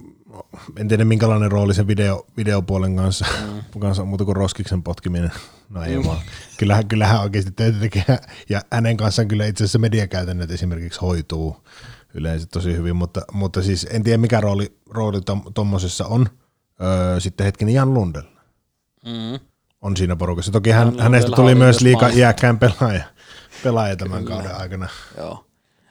en tiedä minkälainen rooli se video, videopuolen kanssa, mm. (laughs) kanssa muuta kuin roskiksen potkiminen. No ei mm. vaan. Kyllähän, kyllähän oikeasti töitä tekee, ja hänen kanssaan kyllä itse asiassa mediakäytännöt esimerkiksi hoituu yleensä tosi hyvin, mutta, mutta siis en tiedä mikä rooli, rooli tuommoisessa tom, on. Öö, sitten hetken Jan Lundell mm. on siinä porukassa. Toki hän, hänestä tuli myös liika iäkkään pelaaja pelaaja tämän Kyllä. kauden aikana. Joo.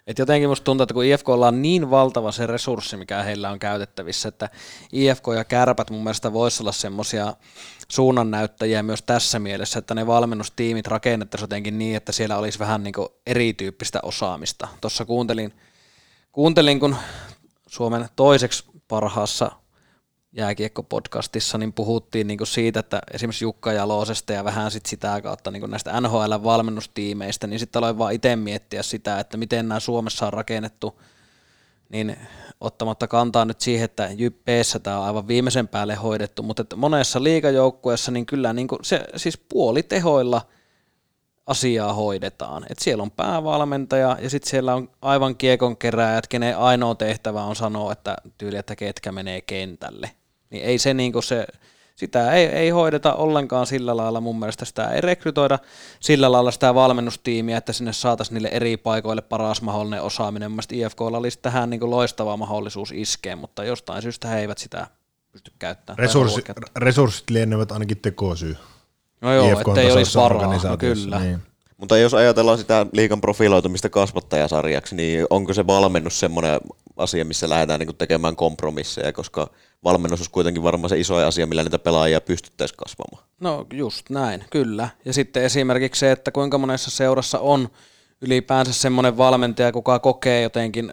Et jotenkin musta tuntuu, että kun IFK on niin valtava se resurssi, mikä heillä on käytettävissä, että IFK ja kärpät mun mielestä voisi olla semmoisia suunnannäyttäjiä myös tässä mielessä, että ne valmennustiimit rakennettaisiin jotenkin niin, että siellä olisi vähän niin erityyppistä osaamista. Tuossa kuuntelin, kuuntelin, kun Suomen toiseksi parhaassa jääkiekko-podcastissa, niin puhuttiin niin kuin siitä, että esimerkiksi Jukka Jalosesta ja vähän sit sitä kautta niin kuin näistä NHL-valmennustiimeistä, niin sitten aloin vaan itse miettiä sitä, että miten nämä Suomessa on rakennettu, niin ottamatta kantaa nyt siihen, että Jyppeessä tämä on aivan viimeisen päälle hoidettu, mutta että monessa liikajoukkueessa niin kyllä niin kuin se siis puolitehoilla asiaa hoidetaan. Et siellä on päävalmentaja ja sitten siellä on aivan kiekon kerääjät, kenen ainoa tehtävä on sanoa, että tyyli, että ketkä menee kentälle. Niin ei se niinku se, sitä ei, ei hoideta ollenkaan sillä lailla mun mielestä, sitä ei rekrytoida sillä lailla sitä valmennustiimiä, että sinne saataisiin niille eri paikoille paras mahdollinen osaaminen. Mun IFKlla olisi tähän niinku loistava mahdollisuus iskeä, mutta jostain syystä he eivät sitä pysty käyttämään. Resurssi, resurssit lienevät ainakin tekosyy. No joo, ettei olisi varaa, no kyllä. Niin. Mutta jos ajatellaan sitä liikan profiloitumista kasvattajasarjaksi, niin onko se valmennus semmoinen asia, missä lähdetään niin tekemään kompromisseja, koska valmennus olisi kuitenkin varmaan se iso asia, millä niitä pelaajia pystyttäisiin kasvamaan. No just näin, kyllä. Ja sitten esimerkiksi se, että kuinka monessa seurassa on ylipäänsä semmoinen valmentaja, kuka kokee jotenkin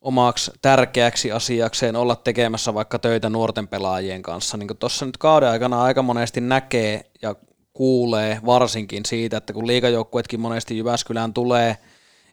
omaksi tärkeäksi asiakseen olla tekemässä vaikka töitä nuorten pelaajien kanssa. Niin tuossa nyt kauden aikana aika monesti näkee ja kuulee varsinkin siitä, että kun liikajoukkuetkin monesti Jyväskylään tulee –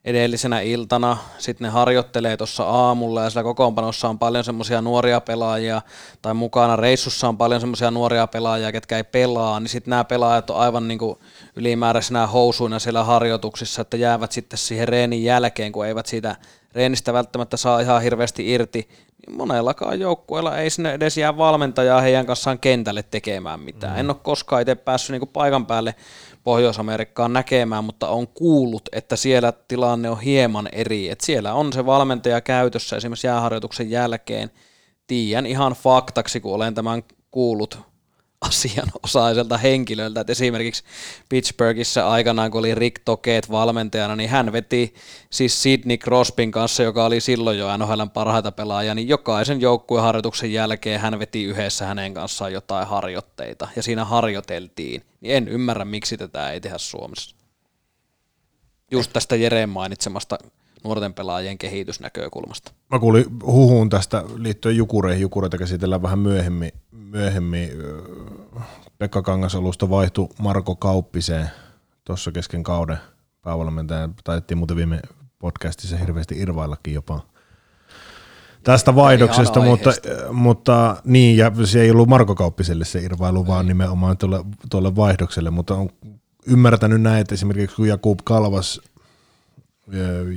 edellisenä iltana, sitten ne harjoittelee tuossa aamulla ja siellä kokoonpanossa on paljon semmoisia nuoria pelaajia, tai mukana reissussa on paljon semmoisia nuoria pelaajia, ketkä ei pelaa, niin sitten nämä pelaajat on aivan niin kuin ylimääräisenä housuina siellä harjoituksissa, että jäävät sitten siihen reenin jälkeen, kun eivät siitä reenistä välttämättä saa ihan hirveästi irti, niin monellakaan joukkueella ei sinne edes jää valmentajaa heidän kanssaan kentälle tekemään mitään. Mm. En ole koskaan itse päässyt niin paikan päälle Pohjois-Amerikkaan näkemään, mutta on kuullut, että siellä tilanne on hieman eri. Että siellä on se valmentaja käytössä esimerkiksi jääharjoituksen jälkeen. Tiedän ihan faktaksi, kun olen tämän kuullut asianosaiselta henkilöltä, että esimerkiksi Pittsburghissa aikanaan, kun oli Rick Tokeet valmentajana, niin hän veti siis Sidney Crosbyn kanssa, joka oli silloin jo NHLn parhaita pelaajia, niin jokaisen joukkueharjoituksen jälkeen hän veti yhdessä hänen kanssaan jotain harjoitteita, ja siinä harjoiteltiin. Niin en ymmärrä, miksi tätä ei tehdä Suomessa. Just tästä Jereen mainitsemasta nuorten pelaajien kehitysnäkökulmasta. Mä kuulin huhuun tästä liittyen Jukureihin. Jukureita käsitellään vähän myöhemmin. myöhemmin. Pekka Kangasalusta vaihtui Marko Kauppiseen tuossa kesken kauden päävalmentaja. Taidettiin muuten viime podcastissa hirveästi irvaillakin jopa tästä vaihdoksesta, mutta, mutta niin, ja se ei ollut Marko Kauppiselle se irvailu, ei. vaan nimenomaan tuolle, tuolle vaihdokselle, mutta on ymmärtänyt näin, että esimerkiksi kun Jakub Kalvas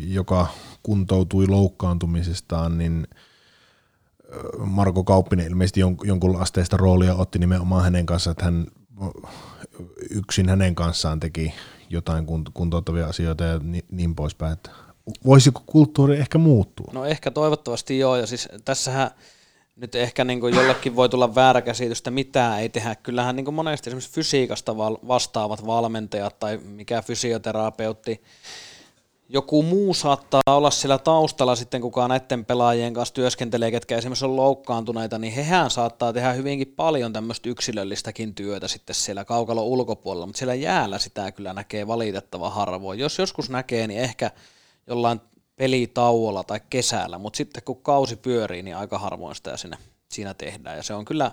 joka kuntoutui loukkaantumisestaan, niin Marko Kauppinen ilmeisesti jonkun asteista roolia otti nimenomaan hänen kanssaan, että hän yksin hänen kanssaan teki jotain kuntouttavia asioita ja niin poispäin. Että voisiko kulttuuri ehkä muuttua? No ehkä toivottavasti joo, ja siis tässähän nyt ehkä niin kuin jollekin voi tulla väärä käsitystä, mitä ei tehdä. Kyllähän niin kuin monesti esimerkiksi fysiikasta vastaavat valmentajat tai mikä fysioterapeutti, joku muu saattaa olla siellä taustalla sitten, kuka näiden pelaajien kanssa työskentelee, ketkä esimerkiksi on loukkaantuneita, niin hehän saattaa tehdä hyvinkin paljon tämmöistä yksilöllistäkin työtä sitten siellä kaukalon ulkopuolella, mutta siellä jäällä sitä kyllä näkee valitettava harvoin. Jos joskus näkee, niin ehkä jollain pelitauolla tai kesällä, mutta sitten kun kausi pyörii, niin aika harvoin sitä siinä, siinä tehdään. Ja se on kyllä,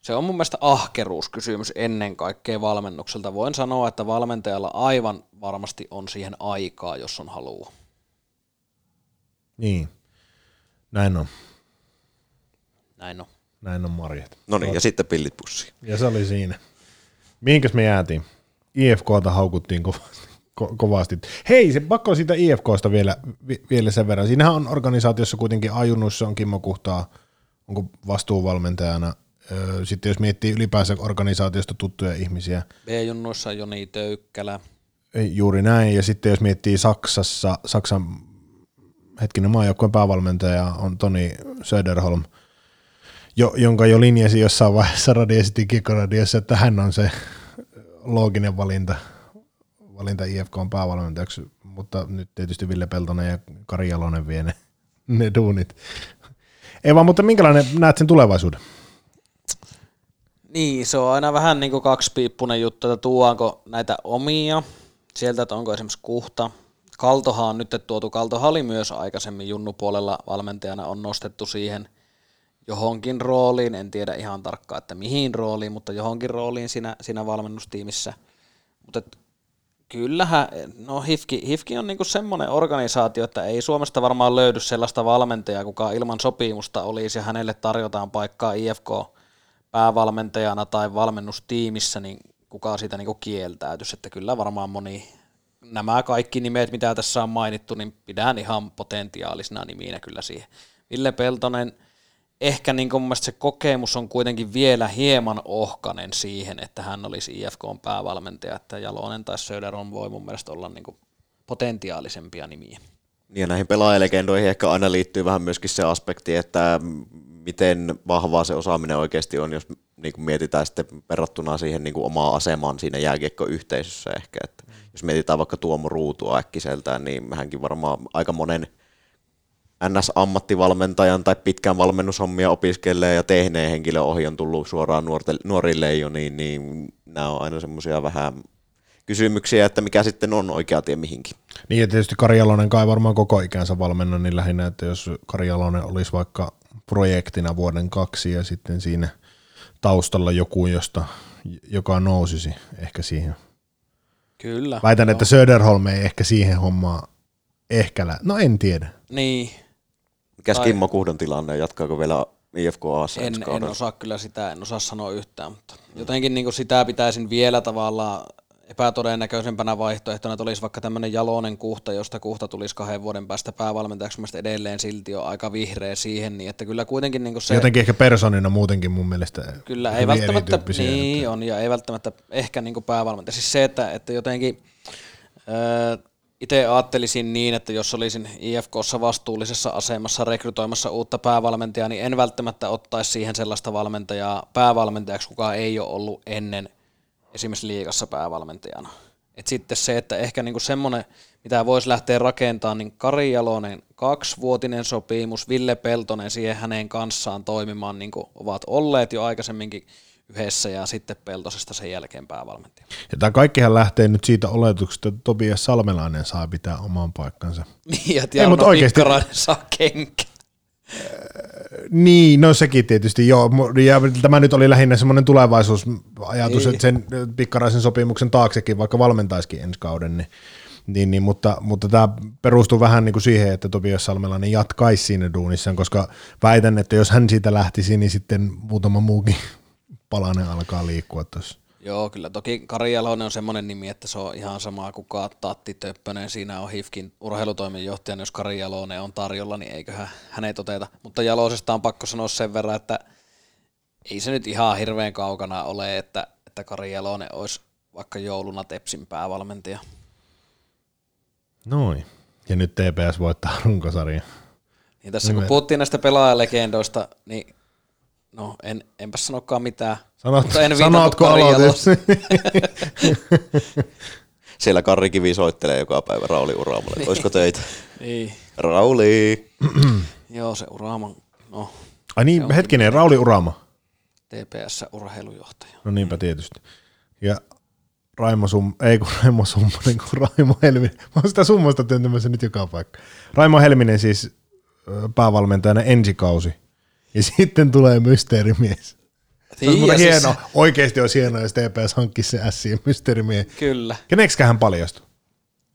se on mun mielestä ahkeruuskysymys ennen kaikkea valmennukselta. Voin sanoa, että valmentajalla aivan varmasti on siihen aikaa, jos on halua. Niin, näin on. Näin on. Näin on Marjat. No niin, ja sitten pillit pussiin. Ja se oli siinä. Mihinkäs me jäätiin? IFKta haukuttiin kovasti. Ko- kovasti. Hei, se pakko siitä IFKsta vielä, vielä sen verran. Siinähän on organisaatiossa kuitenkin ajunnussa on Kimmo Kuhtaa, onko vastuuvalmentajana – sitten jos miettii ylipäänsä organisaatiosta tuttuja ihmisiä. B-junnuissa Joni Töykkälä. Juuri näin, ja sitten jos miettii Saksassa, Saksan hetkinen maajoukkueen päävalmentaja on Toni Söderholm, jo, jonka jo linjasi jossain vaiheessa radioisesti Kikoradiossa, että hän on se looginen valinta, valinta IFK on päävalmentajaksi, mutta nyt tietysti Ville Peltonen ja Kari Jalonen vie ne, ne duunit. Ei vaan, mutta minkälainen näet sen tulevaisuuden? Niin, se on aina vähän niin kuin kaksipiippunen juttu, että tuodaanko näitä omia sieltä, että onko esimerkiksi kuhta. Kaltohan on nyt tuotu, Kaltohan oli myös aikaisemmin junnupuolella valmentajana, on nostettu siihen johonkin rooliin, en tiedä ihan tarkkaan, että mihin rooliin, mutta johonkin rooliin siinä, siinä valmennustiimissä. Mutta kyllähän, no Hifki, Hifki on niinku semmoinen organisaatio, että ei Suomesta varmaan löydy sellaista valmentajaa, kuka ilman sopimusta olisi ja hänelle tarjotaan paikkaa IFK päävalmentajana tai valmennustiimissä, niin kuka siitä niin kieltäytyisi, että kyllä varmaan moni, nämä kaikki nimet, mitä tässä on mainittu, niin pidän ihan potentiaalisena niminä kyllä siihen. Ville Peltonen, ehkä niin kuin se kokemus on kuitenkin vielä hieman ohkanen siihen, että hän olisi IFK päävalmentaja, että Jalonen tai Söderon voi mun mielestä olla niin kuin potentiaalisempia nimiä. Ja näihin pelaajalegendoihin ehkä aina liittyy vähän myöskin se aspekti, että miten vahvaa se osaaminen oikeasti on, jos niin kuin mietitään sitten verrattuna siihen niin kuin omaa asemaan siinä jääkiekkoyhteisössä ehkä. Että. Jos mietitään vaikka Tuomo Ruutua äkkiseltään, niin hänkin varmaan aika monen NS-ammattivalmentajan tai pitkän valmennushommia opiskelee ja tehneen henkilön ohi on tullut suoraan nuorte, nuorille jo, niin, niin nämä on aina semmoisia vähän kysymyksiä, että mikä sitten on oikea tie mihinkin. Niin ja tietysti Kari Jalonen kai varmaan koko ikänsä valmennan, niin lähinnä, että jos Kari Jalonen olisi vaikka projektina vuoden kaksi ja sitten siinä taustalla joku, josta, joka nousisi ehkä siihen. Kyllä. Väitän, joo. että Söderholm ei ehkä siihen hommaan ehkä lä- No en tiedä. Niin. Mikäs tai... Kimmo Kuhdon tilanne, jatkaako vielä IFK Aassa en, en osaa kyllä sitä, en osaa sanoa yhtään, mutta jotenkin niin sitä pitäisin vielä tavallaan epätodennäköisempänä vaihtoehtona, että olisi vaikka tämmöinen jalonen kuhta, josta kuhta tulisi kahden vuoden päästä päävalmentajaksi, mielestäni edelleen silti on aika vihreä siihen, niin että kyllä kuitenkin niin se... Jotenkin ehkä persoonina muutenkin mun mielestä Kyllä, ei välttämättä, niin että... on, ja ei välttämättä ehkä niin päävalmentaja. Siis se, että, että jotenkin äh, itse ajattelisin niin, että jos olisin IFKssa vastuullisessa asemassa rekrytoimassa uutta päävalmentajaa, niin en välttämättä ottaisi siihen sellaista valmentajaa päävalmentajaksi, kuka ei ole ollut ennen esimerkiksi liigassa päävalmentajana. Et sitten se, että ehkä niinku semmoinen, mitä voisi lähteä rakentamaan, niin Kari Jalonen, kaksivuotinen sopimus, Ville Peltonen siihen hänen kanssaan toimimaan, niin kuin ovat olleet jo aikaisemminkin yhdessä ja sitten Peltosesta sen jälkeen päävalmentaja. Ja tämä kaikkihan lähtee nyt siitä oletuksesta, että Tobias Salmelainen saa pitää oman paikkansa. (laughs) Niin, ja Ei, mutta oikeasti... saa kenkä. Niin, no sekin tietysti, joo. Ja tämä nyt oli lähinnä semmoinen tulevaisuusajatus, Ei. että sen pikkaraisen sopimuksen taaksekin, vaikka valmentaisikin ensi kauden, niin, niin, niin mutta, mutta tämä perustuu vähän niin kuin siihen, että Tobias Salmelainen jatkaisi siinä duunissaan, koska väitän, että jos hän siitä lähtisi, niin sitten muutama muukin (laughs) palanen alkaa liikkua tuossa. Joo, kyllä toki Kari Jalonen on semmoinen nimi, että se on ihan sama kuin Tatti Töppönen. Siinä on HIFKin urheilutoimenjohtaja, jos Kari Jalonen on tarjolla, niin eiköhän hänet oteta. Mutta Jalosesta on pakko sanoa sen verran, että ei se nyt ihan hirveän kaukana ole, että, että Kari Jalonen olisi vaikka jouluna Tepsin päävalmentaja. Noin. Ja nyt TPS voittaa runkosarjan. Niin tässä Nimen. kun puhuttiin näistä pelaajalegendoista, niin no en, enpä sanokaan mitään. Sanot, Mutta en sanotko aloitit? (laughs) Siellä Karri Kivi soittelee joka päivä Rauli Uraamalle. Niin. Olisiko töitä? niin. Rauli. (clears throat) Joo, se Uraama. No, Ai niin, hetkinen, Rauli Uraama. TPS-urheilujohtaja. No niinpä tietysti. Ja Raimo Sum, ei kun Raimo Summanen, kun Raimo Helminen. (laughs) Mä oon sitä summasta työntämässä nyt joka paikka. Raimo Helminen siis päävalmentajana ensikausi. Ja sitten tulee mysteerimies. Se on siis... hieno, oikeasti olisi hienoa, jos TPS hankkisi se Sien mysteerimie. Kyllä. Keneksi hän paljastui?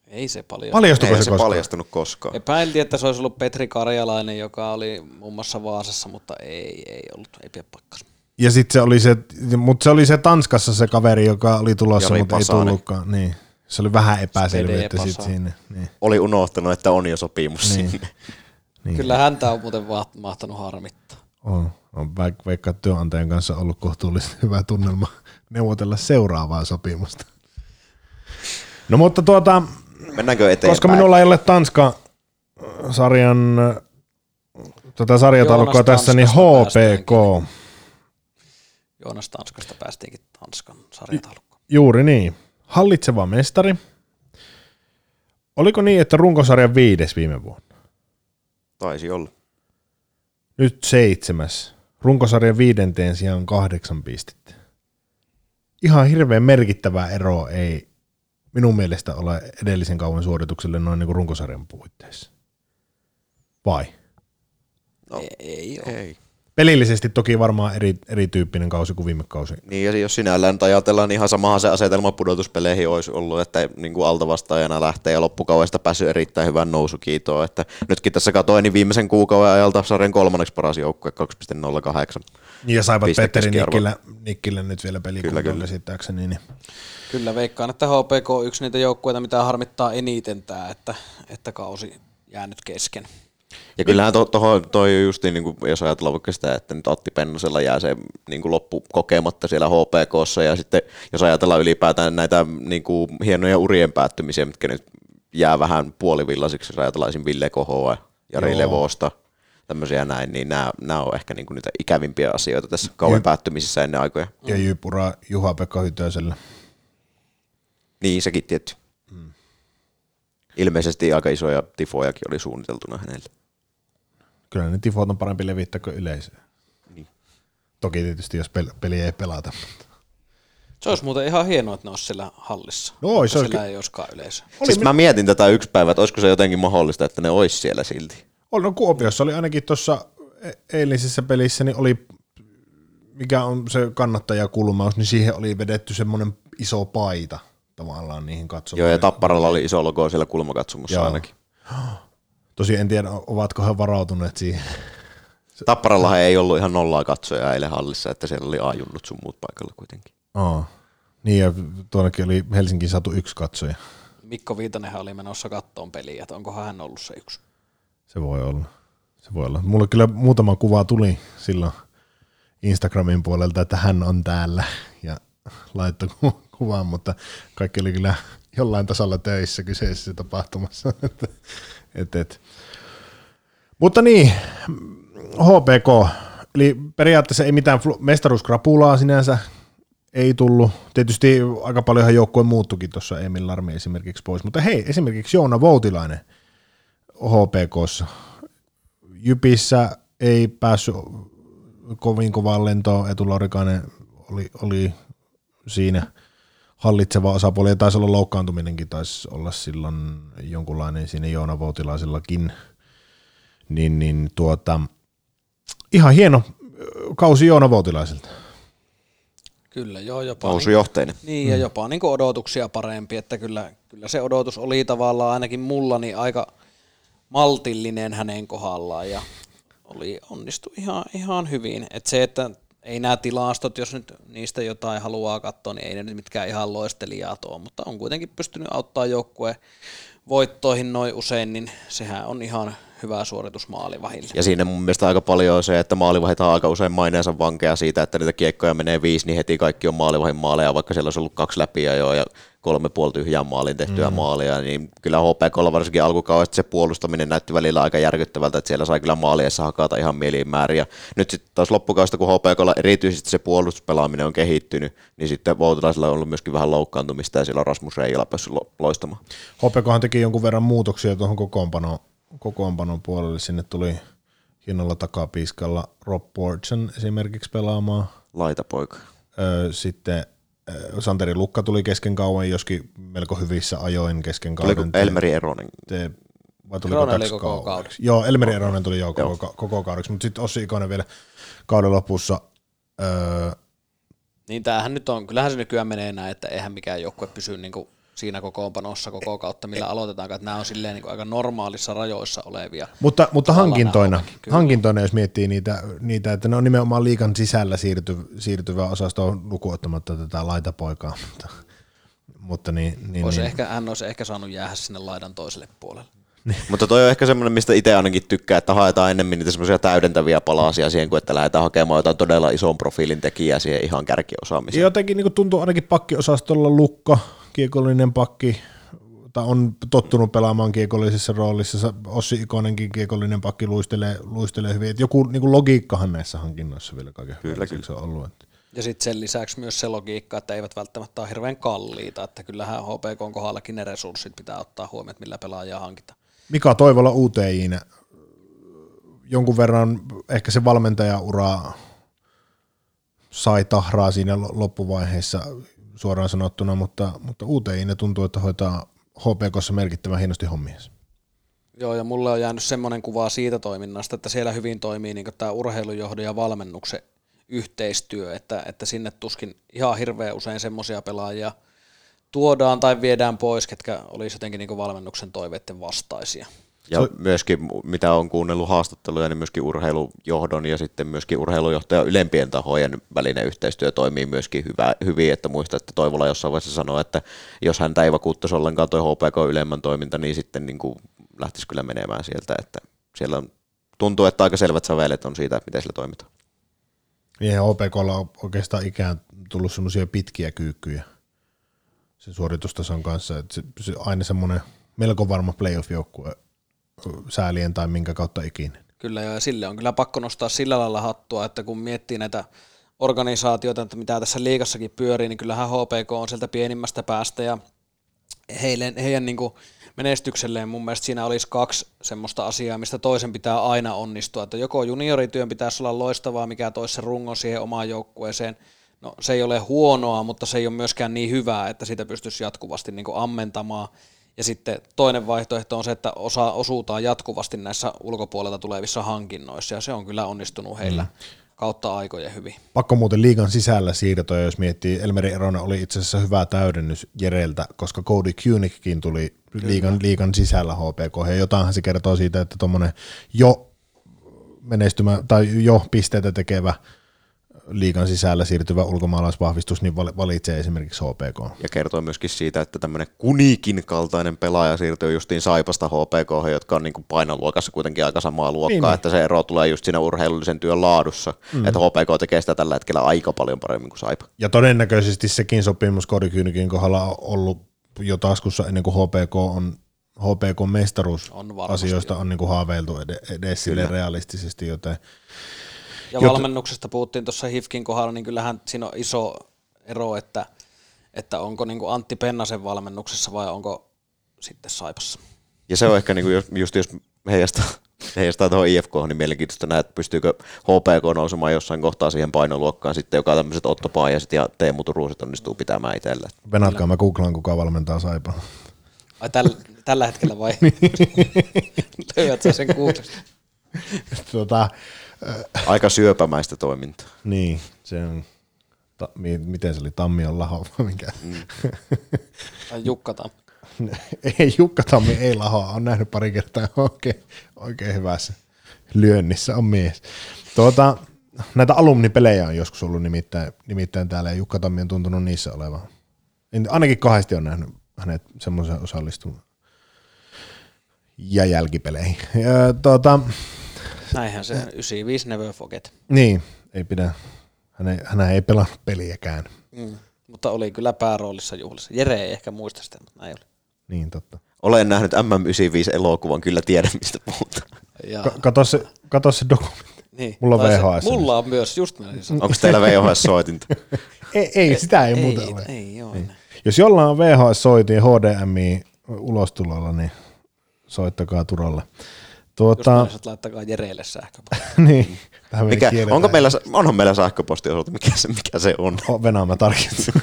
Ei se paljastunut. Paljastuiko ei se, se koskaan? paljastunut koskaan. Epäiltiin, että se olisi ollut Petri Karjalainen, joka oli muun muassa Vaasassa, mutta ei, ei ollut, ei pidä pakkas. Ja sitten se oli se, mutta se oli se Tanskassa se kaveri, joka oli tulossa, Jari mutta Pasani. ei tullutkaan. Niin. Se oli vähän epäselvyyttä sitten sinne. Niin. Oli unohtanut, että on jo sopimus niin. sinne. Niin. Kyllä häntä on muuten mahtanut harmittaa. On, on vaikka työnantajan kanssa ollut kohtuullisen hyvä tunnelma neuvotella seuraavaa sopimusta. No mutta tuota, Mennäänkö eteenpäin? koska minulla ei ole Tanska-sarjan tätä sarjataulukkoa tässä, niin HPK. Joonas Tanskasta päästiinkin Tanskan sarjataulukkoon. Juuri niin. Hallitseva mestari. Oliko niin, että runkosarjan viides viime vuonna? Taisi olla. Nyt seitsemäs. Runkosarjan viidenteen sijaan kahdeksan pistettä. Ihan hirveän merkittävää eroa ei minun mielestä ole edellisen kauan suoritukselle noin niin kuin runkosarjan puitteissa. Vai? No, ei, ei ole. Ei. Pelillisesti toki varmaan eri, erityyppinen kausi kuin viime kausi. Niin, ja jos sinällään ajatellaan, niin ihan samahan se asetelma pudotuspeleihin olisi ollut, että niin kuin altavastaajana lähtee ja loppukaudesta päässyt erittäin hyvän nousukiitoon. Että nytkin tässä katoin, niin viimeisen kuukauden ajalta sarjan kolmanneksi paras joukkue 2.08. Niin, ja saivat Petteri Nikkille, Nikkille nyt vielä pelikuntoon käsittääkseni. Niin. Kyllä veikkaan, että HPK on yksi niitä joukkueita, mitä harmittaa eniten tämä, että, että kausi jää nyt kesken. Ja kyllähän to, to, toi just niin kuin, jos ajatellaan vaikka sitä, että nyt Atti Pennosella jää se niin kuin loppu kokematta siellä HPKssa ja sitten jos ajatellaan ylipäätään näitä niin kuin, hienoja urien päättymisiä, mitkä nyt jää vähän puolivillasiksi, jos ajatellaan Ville Kohoa, Jari Joo. Levosta, tämmöisiä näin, niin nämä, nämä on ehkä niin kuin niitä ikävimpiä asioita tässä kauan Jyp. päättymisissä ennen aikoja. Ja Jypura Juha-Pekka Hytösellä. Niin, sekin tietty. Hmm. Ilmeisesti aika isoja tifojakin oli suunniteltuna hänelle. Kyllä ne tifot on parempi levittää kuin yleisöä. Niin. Toki tietysti, jos pel- peli ei pelata. Se olisi muuten ihan hienoa, että ne olisi siellä hallissa. No, olisi, Siellä olisi. ei olisikaan yleisö. Siis mä mietin tätä yksi päivä, että olisiko se jotenkin mahdollista, että ne olisi siellä silti. No Kuopiossa oli ainakin tuossa e- eilisessä pelissä, niin oli, mikä on se kannattajakulmaus, niin siihen oli vedetty semmoinen iso paita tavallaan niihin katsomaan. Joo, ja Tapparalla oli iso logo siellä kulmakatsomossa Joo. ainakin. Tosi en tiedä, ovatko he varautuneet siihen. Tapparallahan ei ollut ihan nollaa katsoja eilen hallissa, että siellä oli ajunnut sun muut paikalla kuitenkin. Aa. Niin, ja tuonnekin oli Helsingin saatu yksi katsoja. Mikko Viitanenhan oli menossa kattoon peliä, että onkohan hän ollut se yksi. Se voi olla. Se voi olla. Mulle kyllä muutama kuva tuli silloin Instagramin puolelta, että hän on täällä ja laittoi ku- kuvan, mutta kaikki oli kyllä jollain tasolla töissä kyseisessä tapahtumassa. Et, et. Mutta niin, HPK, eli periaatteessa ei mitään mestaruuskrapulaa sinänsä, ei tullut. Tietysti aika paljonhan joukkue muuttukin tuossa Emil Larmi esimerkiksi pois, mutta hei, esimerkiksi Joona Voutilainen HPKssa. Jypissä ei päässyt kovin kovaan lentoon, Etu Laurikainen oli, oli siinä hallitseva osapuoli, ja taisi olla loukkaantuminenkin, taisi olla silloin jonkunlainen siinä Joona Voutilaisillakin, niin, niin tuota, ihan hieno kausi Joona Voutilaiselta. Kyllä, joo, jopa. Nousujohteinen. Niin, ja jopa niin odotuksia parempi, että kyllä, kyllä se odotus oli tavallaan ainakin mulla niin aika maltillinen hänen kohdallaan ja oli, onnistui ihan, ihan hyvin. Et se, että ei nämä tilastot, jos nyt niistä jotain haluaa katsoa, niin ei ne nyt mitkään ihan loistelijaa tuo, mutta on kuitenkin pystynyt auttaa joukkueen voittoihin noin usein, niin sehän on ihan hyvä suoritus maalivahille. Ja siinä mun mielestä aika paljon on se, että maalivahit on aika usein maineensa vankeja siitä, että niitä kiekkoja menee viisi, niin heti kaikki on maalivahin maaleja, vaikka siellä olisi ollut kaksi läpiä jo ja kolme puoli tyhjää maalin tehtyä mm. maalia, niin kyllä HPKlla varsinkin alkukaudesta se puolustaminen näytti välillä aika järkyttävältä, että siellä sai kyllä maaliessa hakata ihan mieliin määrin. Ja nyt sitten taas loppukaudesta, kun HPKlla erityisesti se puolustuspelaaminen on kehittynyt, niin sitten Voutilaisilla on ollut myöskin vähän loukkaantumista ja siellä on Rasmus Reijala päässyt lo- loistamaan. HPKhan teki jonkun verran muutoksia tuohon kokoonpanoon, kokoonpanon puolelle. Sinne tuli hienolla takapiiskalla Rob Portson esimerkiksi pelaamaan. Laitapoika. Öö, sitten Santeri Lukka tuli kesken kauan, joskin melko hyvissä ajoin kesken Oliko kauden. Elmeri Eronen? Te, vai tuliko Eronen oli koko kaudeksi? kaudeksi. Joo, Elmeri Eronen tuli jo koko, koko kaudeksi, mutta sitten Ossi Ikonen vielä kauden lopussa. Öö, Niin tämähän nyt on, kyllähän se nykyään menee näin, että eihän mikään joukkue pysy niin kuin siinä kokoonpanossa koko kautta, millä aloitetaan, että nämä on silleen niin aika normaalissa rajoissa olevia. Mutta, mutta hankintoina, kyllä. hankintoina, jos miettii niitä, niitä, että ne on nimenomaan liikan sisällä siirty, siirtyvä osasto lukuottamatta tätä laitapoikaa, mutta, mutta niin, niin, Olisi niin. ehkä, hän olisi ehkä saanut jäädä sinne laidan toiselle puolelle. Mutta toi on ehkä semmoinen, mistä itse ainakin tykkää, että haetaan ennemmin niitä semmoisia täydentäviä palasia siihen, kuin että lähdetään hakemaan jotain todella ison profiilin tekijää siihen ihan kärkiosaamiseen. Jotenkin niin tuntuu ainakin pakkiosastolla Lukka, kiekollinen pakki, tai on tottunut pelaamaan kiekollisessa roolissa. Sa- Ossi Ikonenkin kiekollinen pakki luistelee, luistelee hyvin. Et joku niin logiikkahan näissä hankinnoissa vielä kaiken Kyllä, hyvä, se on ollut. Että. Ja sitten sen lisäksi myös se logiikka, että eivät välttämättä ole hirveän kalliita, että kyllähän HPK kohdallakin ne resurssit pitää ottaa huomioon, että millä pelaajaa hankitaan. Mika Toivola UTIinä jonkun verran ehkä se valmentajaura sai tahraa siinä lo- loppuvaiheessa suoraan sanottuna, mutta, mutta UTIinä tuntuu, että hoitaa HPKssa merkittävän hienosti hommia. Joo, ja mulle on jäänyt semmoinen kuva siitä toiminnasta, että siellä hyvin toimii niin tämä urheilujohdon ja valmennuksen yhteistyö, että, että sinne tuskin ihan hirveän usein semmoisia pelaajia tuodaan tai viedään pois, ketkä olisi jotenkin niin valmennuksen toiveiden vastaisia. Ja Se- myöskin, mitä on kuunnellut haastatteluja, niin myöskin urheilujohdon ja sitten myöskin urheilujohtajan ylempien tahojen välinen yhteistyö toimii myöskin hyvä, hyvin, että muista, että Toivola jossain vaiheessa sanoi, että jos hän ei vakuuttaisi ollenkaan toi HPK ylemmän toiminta, niin sitten niin kuin lähtisi kyllä menemään sieltä, että siellä on, tuntuu, että aika selvät sävelet on siitä, miten sillä toimitaan. Eihän OPKlla ole oikeastaan ikään tullut semmoisia pitkiä kyykkyjä sen suoritustason kanssa. Että se, se aina semmoinen melko varma playoff-joukkue säälien tai minkä kautta ikinä. Kyllä ja sille on kyllä pakko nostaa sillä lailla hattua, että kun miettii näitä organisaatioita, että mitä tässä liigassakin pyörii, niin kyllähän HPK on sieltä pienimmästä päästä ja heille, heidän niin kuin menestykselleen mun mielestä siinä olisi kaksi semmoista asiaa, mistä toisen pitää aina onnistua. Että joko juniorityön pitäisi olla loistavaa, mikä toisi se rungon siihen omaan joukkueeseen. No se ei ole huonoa, mutta se ei ole myöskään niin hyvää, että sitä pystyisi jatkuvasti niin kuin ammentamaan. Ja sitten toinen vaihtoehto on se, että osa osuutaan jatkuvasti näissä ulkopuolelta tulevissa hankinnoissa, ja se on kyllä onnistunut heillä mm. kautta aikojen hyvin. Pakko muuten liigan sisällä siirtoja, jos miettii, Elmeri Eronen oli itse asiassa hyvä täydennys Jereltä, koska Cody Kunikkin tuli liigan, liigan sisällä HPK, ja jotainhan se kertoo siitä, että tuommoinen jo menestymä tai jo pisteitä tekevä liikan sisällä siirtyvä ulkomaalaisvahvistus, niin valitsee esimerkiksi HPK. Ja kertoo myöskin siitä, että tämmöinen kunikin kaltainen pelaaja siirtyy justiin Saipasta HPK, jotka on niin kuin painoluokassa kuitenkin aika samaa luokkaa, niin, niin. että se ero tulee just siinä urheilullisen työn laadussa, mm. että HPK tekee sitä tällä hetkellä aika paljon paremmin kuin Saipa. Ja todennäköisesti sekin sopimus Kodikynikin kohdalla on ollut jo taskussa ennen kuin HPK on HPK mestaruus on asioista on niin kuin haaveiltu edes sille realistisesti, joten ja Jot... valmennuksesta puhuttiin tuossa HIFKin kohdalla, niin kyllähän siinä on iso ero, että, että onko niin kuin Antti Pennasen valmennuksessa vai onko sitten Saipassa. Ja se on ehkä niin kuin just jos heijastaa, (laughs) heijastaa tuohon IFK, niin mielenkiintoista nähdä, että pystyykö HPK nousemaan jossain kohtaa siihen painoluokkaan sitten, joka tämmöiset Otto Paajaset ja Teemu Turuset onnistuu pitämään itselle. Venatkaa, mä googlaan, kuka valmentaa Saipaa. Ai täl, tällä hetkellä vai? (laughs) Löydät sä sen Googlesta? tota, Aika syöpämäistä toimintaa. Niin, se on, ta, miten se oli, Tammion laho vai mikä? Mm. Jukka Tammi. (laughs) ei, Jukka Tammi ei lahoa, on nähnyt pari kertaa oikein, oikein hyvässä lyönnissä on mies. Tuota, näitä alumnipelejä on joskus ollut nimittäin, nimittäin täällä ja Jukka Tammi on tuntunut niissä olevan. Ainakin kahdesti on nähnyt hänet semmoisen osallistunut ja jälkipeleihin. Ja, tuota, Näinhän se 95 never forget. Niin, ei pidä. Hän ei, hän ei pelannut peliäkään. Mm, mutta oli kyllä pääroolissa juhlissa. Jere ei ehkä muista sitä, mutta näin oli. Niin, totta. Olen nähnyt MM95-elokuvan, kyllä tiedän mistä puhutaan. Ka- kato, se, kato se dokumentti. Niin. Mulla on VHS. Se, mulla on myös, just Onko teillä VHS-soitinta? (laughs) ei, ei, sitä ei, ei muuta ole. Ei, joo. Niin. Jos jollain on VHS-soitin HDMI ulostulolla, niin soittakaa Turalle. Tuota... Just laittakaa Jereille sähköposti. (laughs) niin. Mikä, onko meillä, onhan meillä sähköpostiosoite, mikä se, mikä se on? Oh, Venäjä mä tarkistin.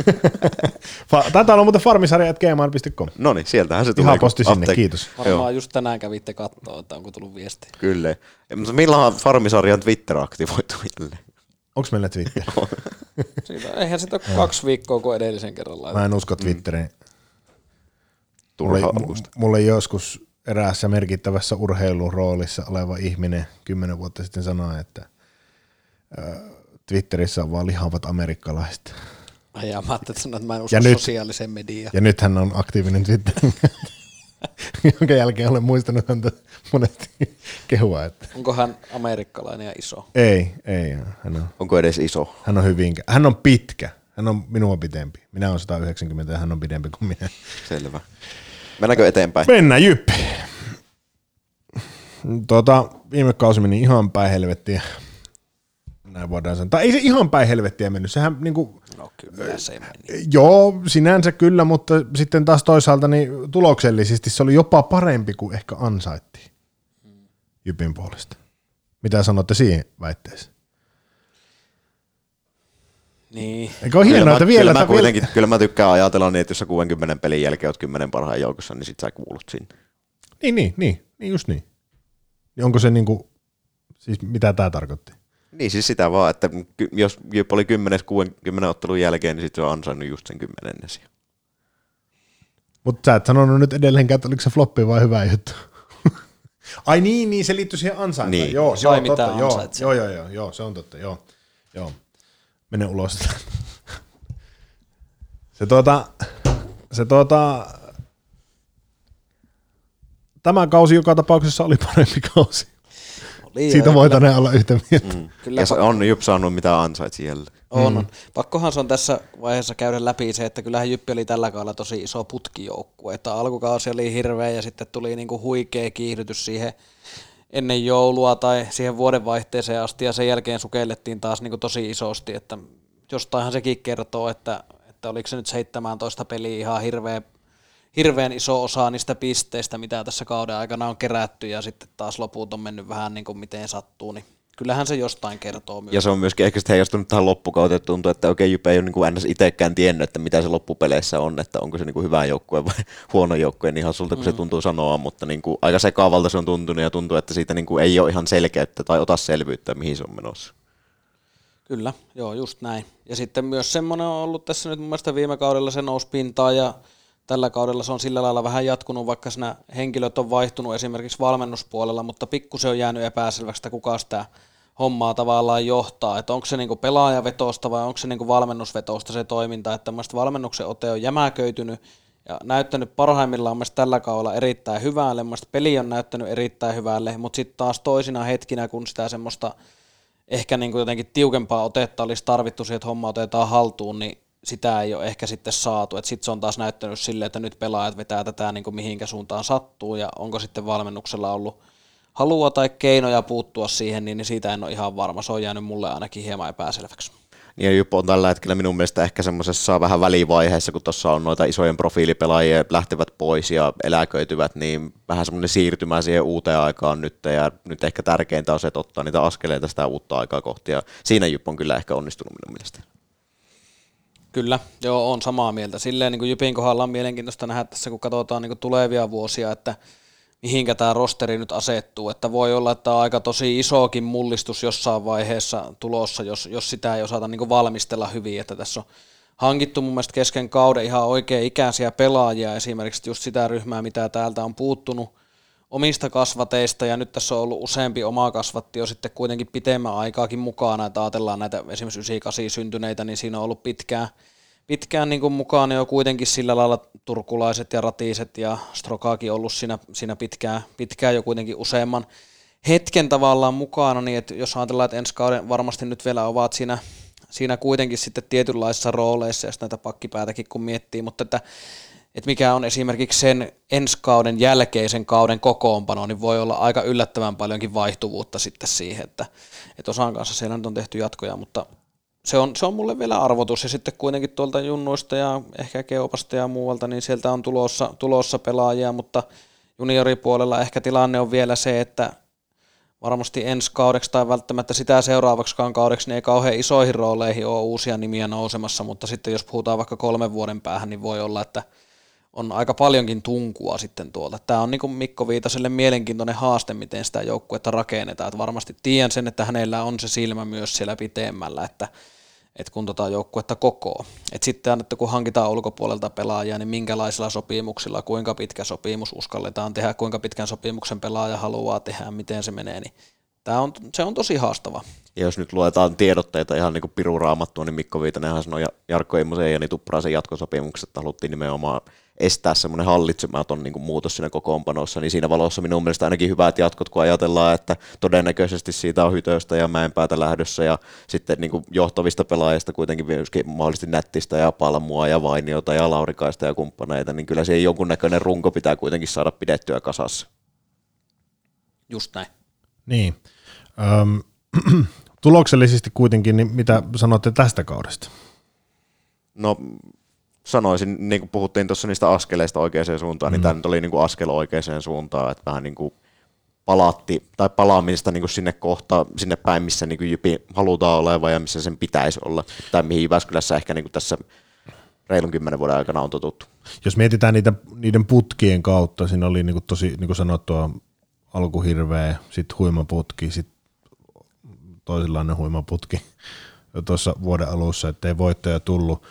(laughs) Taitaa olla muuten farmisarja.gmail.com. No niin, sieltähän se tulee. Ihan posti sinne, apteek- kiitos. Varmaan Joo. just tänään kävitte katsoa, että onko tullut viesti. Kyllä. Mutta milloinhan farmisarjan Twitter aktivoitu jälleen? Onko meillä Twitter? (laughs) Siitä, eihän sitä ole kaksi viikkoa kuin edellisen kerralla. Mä en usko Twitteriin. Mm. Mulle, mulle joskus eräässä merkittävässä urheiluroolissa oleva ihminen kymmenen vuotta sitten sanoi, että Twitterissä on vaan lihavat amerikkalaiset. Ai ja mä ajattelin, että sanoit, että mä en usko ja nyt, sosiaalisen mediaan. Ja nyt hän on aktiivinen Twitterin (laughs) jonka jälkeen olen muistanut häntä monesti kehua. Että. Onko hän amerikkalainen ja iso? Ei, ei. Hän on, Onko edes iso? Hän on hyvin, hän on pitkä. Hän on minua pidempi. Minä olen 190 ja hän on pidempi kuin minä. Selvä. Mennäänkö eteenpäin? Mennään, jyppi. Tuota, viime kausi meni ihan päin helvettiä. Näin voidaan sanoa. Tai ei se ihan päin helvettiä mennyt. Sehän niinku, no kyllä se meni. Joo, sinänsä kyllä, mutta sitten taas toisaalta niin tuloksellisesti se oli jopa parempi kuin ehkä ansaittiin Jypin puolesta. Mitä sanotte siihen väitteeseen? Niin. Eikö ole hienoa, että vielä... Kyllä mä, kuitenkin, kyllä mä tykkään ajatella niin, että jos sä 60 pelin jälkeen oot 10 parhaan joukossa, niin sit sä kuulut sinne. Niin, niin, niin, niin just niin. Niin onko se niinku, siis mitä tämä tarkoitti? Niin siis sitä vaan, että jos Jyp oli 10 60 ottelun jälkeen, niin sitten se on ansainnut just sen kymmenennesi. Mutta sä et sanonut nyt edelleenkään, että oliko se floppi vai hyvä juttu. (laughs) Ai niin, niin se liittyy siihen ansaintaan. Niin. Joo, Sai joo, totta, joo, joo, joo, joo, joo, se on totta, joo. joo. Mene ulos. se tuota, se tuota, tämä kausi joka tapauksessa oli parempi kausi. Oli, Siitä voitaneen olla yhtä mieltä. Mm. Kyllä, ja se on Jyp saanut mitä ansaitsi jälleen. On, mm. Pakkohan se on tässä vaiheessa käydä läpi se, että kyllähän Jyppi oli tällä kaudella tosi iso putkijoukkue. Että alkukausi oli hirveä ja sitten tuli niinku huikea kiihdytys siihen ennen joulua tai siihen vuodenvaihteeseen asti ja sen jälkeen sukellettiin taas niinku tosi isosti, että jostainhan sekin kertoo, että, että oliko se nyt 17 peliä ihan hirveä hirveän iso osa niistä pisteistä, mitä tässä kauden aikana on kerätty, ja sitten taas loput on mennyt vähän niin kuin miten sattuu, niin kyllähän se jostain kertoo myös. Ja se on myöskin ehkä sitten heijastunut tähän loppukauteen, että tuntuu, että okei, Jype ei ole niin kuin itsekään tiennyt, että mitä se loppupeleissä on, että onko se niin kuin hyvä joukkue vai (laughs) huono joukkue, niin ihan sulta kun mm. se tuntuu sanoa, mutta niin kuin aika sekaavalta se on tuntunut ja tuntuu, että siitä niin kuin ei ole ihan selkeyttä tai ota selvyyttä, mihin se on menossa. Kyllä, joo, just näin. Ja sitten myös semmoinen on ollut tässä nyt mun mielestä viime kaudella se nousi pintaan ja tällä kaudella se on sillä lailla vähän jatkunut, vaikka siinä henkilöt on vaihtunut esimerkiksi valmennuspuolella, mutta pikkusen on jäänyt epäselväksi, että kuka sitä hommaa tavallaan johtaa, että onko se niinku pelaajavetosta vai onko se niinku valmennusvetosta se toiminta, että valmennuksen ote on jämäköitynyt ja näyttänyt parhaimmillaan myös tällä kaudella erittäin hyvälle, mun peli on näyttänyt erittäin hyvälle, mutta sitten taas toisina hetkinä, kun sitä semmoista ehkä niinku jotenkin tiukempaa otetta olisi tarvittu siihen, että homma otetaan haltuun, niin sitä ei ole ehkä sitten saatu. Sitten se on taas näyttänyt sille, että nyt pelaajat vetää tätä niin kuin mihinkä suuntaan sattuu ja onko sitten valmennuksella ollut halua tai keinoja puuttua siihen, niin siitä en ole ihan varma. Se on jäänyt mulle ainakin hieman epäselväksi. Niin ja Jyp on tällä hetkellä minun mielestä ehkä semmoisessa vähän välivaiheessa, kun tuossa on noita isojen profiilipelaajia lähtevät pois ja eläköityvät, niin vähän semmoinen siirtymä siihen uuteen aikaan nyt, ja nyt ehkä tärkeintä on se, että ottaa niitä askeleita sitä uutta aikaa kohti, ja siinä Jyp on kyllä ehkä onnistunut minun mielestä. Kyllä, joo, on samaa mieltä. Silleen niin kuin Jypin kohdalla on mielenkiintoista nähdä tässä, kun katsotaan niin kuin tulevia vuosia, että mihinkä tämä rosteri nyt asettuu. Että voi olla, että on aika tosi isokin mullistus jossain vaiheessa tulossa, jos, jos sitä ei osata niin valmistella hyvin. Että tässä on hankittu mun mielestä kesken kauden ihan oikein ikäisiä pelaajia, esimerkiksi just sitä ryhmää, mitä täältä on puuttunut omista kasvateista, ja nyt tässä on ollut useampi oma kasvatti jo sitten kuitenkin pitemmän aikaakin mukana, että ajatellaan näitä esimerkiksi 98 syntyneitä, niin siinä on ollut pitkään, pitkään niin kuin mukana jo kuitenkin sillä lailla turkulaiset ja ratiiset ja Strokaakin ollut siinä, siinä pitkään, pitkään jo kuitenkin useamman hetken tavallaan mukana, niin että jos ajatellaan, että ensi kauden varmasti nyt vielä ovat siinä, siinä kuitenkin sitten tietynlaisissa rooleissa, jos näitä pakkipäätäkin kun miettii, mutta että että mikä on esimerkiksi sen ensi kauden jälkeisen kauden kokoonpano, niin voi olla aika yllättävän paljonkin vaihtuvuutta sitten siihen, että, että osan kanssa siellä nyt on tehty jatkoja, mutta se on, se on mulle vielä arvotus, ja sitten kuitenkin tuolta junnuista ja ehkä Keopasta ja muualta, niin sieltä on tulossa, tulossa pelaajia, mutta junioripuolella ehkä tilanne on vielä se, että varmasti ensi kaudeksi tai välttämättä sitä seuraavaksikaan kaudeksi, niin ei kauhean isoihin rooleihin ole uusia nimiä nousemassa, mutta sitten jos puhutaan vaikka kolmen vuoden päähän, niin voi olla, että on aika paljonkin tunkua sitten tuolta. Tämä on niin kuin Mikko Viitaselle mielenkiintoinen haaste, miten sitä joukkuetta rakennetaan. Että varmasti tiedän sen, että hänellä on se silmä myös siellä pitemmällä, että, että kun tota joukkuetta kokoo. Et sitten, että kun hankitaan ulkopuolelta pelaajia, niin minkälaisilla sopimuksilla, kuinka pitkä sopimus uskalletaan tehdä, kuinka pitkän sopimuksen pelaaja haluaa tehdä, miten se menee, niin Tämä on, se on tosi haastava. Ja jos nyt luetaan tiedotteita ihan niin kuin piruraamattua, niin Mikko Viitanenhan sanoi Jarkko Immosen ja Jani Tuppuraisen jatkosopimukset, että haluttiin nimenomaan estää semmoinen hallitsematon niin kuin muutos siinä kokoonpanossa, niin siinä valossa minun mielestä ainakin hyvät jatkot, kun ajatellaan, että todennäköisesti siitä on Hytöstä ja Mäenpäätä lähdössä ja sitten niin kuin johtavista pelaajista kuitenkin myöskin mahdollisesti Nättistä ja Palmua ja Vainiota ja Laurikaista ja kumppaneita, niin kyllä siihen jonkunnäköinen runko pitää kuitenkin saada pidettyä kasassa. Just näin. Niin. Öm, (clears throat) tuloksellisesti kuitenkin, niin mitä sanotte tästä kaudesta? No sanoisin, niin kuin puhuttiin tuossa niistä askeleista oikeaan suuntaan, niin mm. niin tämä nyt oli niin kuin askel oikeaan suuntaan, että vähän niin kuin palatti, tai palaamista niin kuin sinne kohta, sinne päin, missä niin kuin Jypi halutaan oleva ja missä sen pitäisi olla, tai mihin Jyväskylässä ehkä niin kuin tässä reilun kymmenen vuoden aikana on totuttu. Jos mietitään niitä, niiden putkien kautta, siinä oli niin kuin tosi, niin kuin sanottua, alkuhirveä, sitten huimaputki, sitten toisenlainen huimaputki tuossa vuoden alussa, ettei voittaja tullut,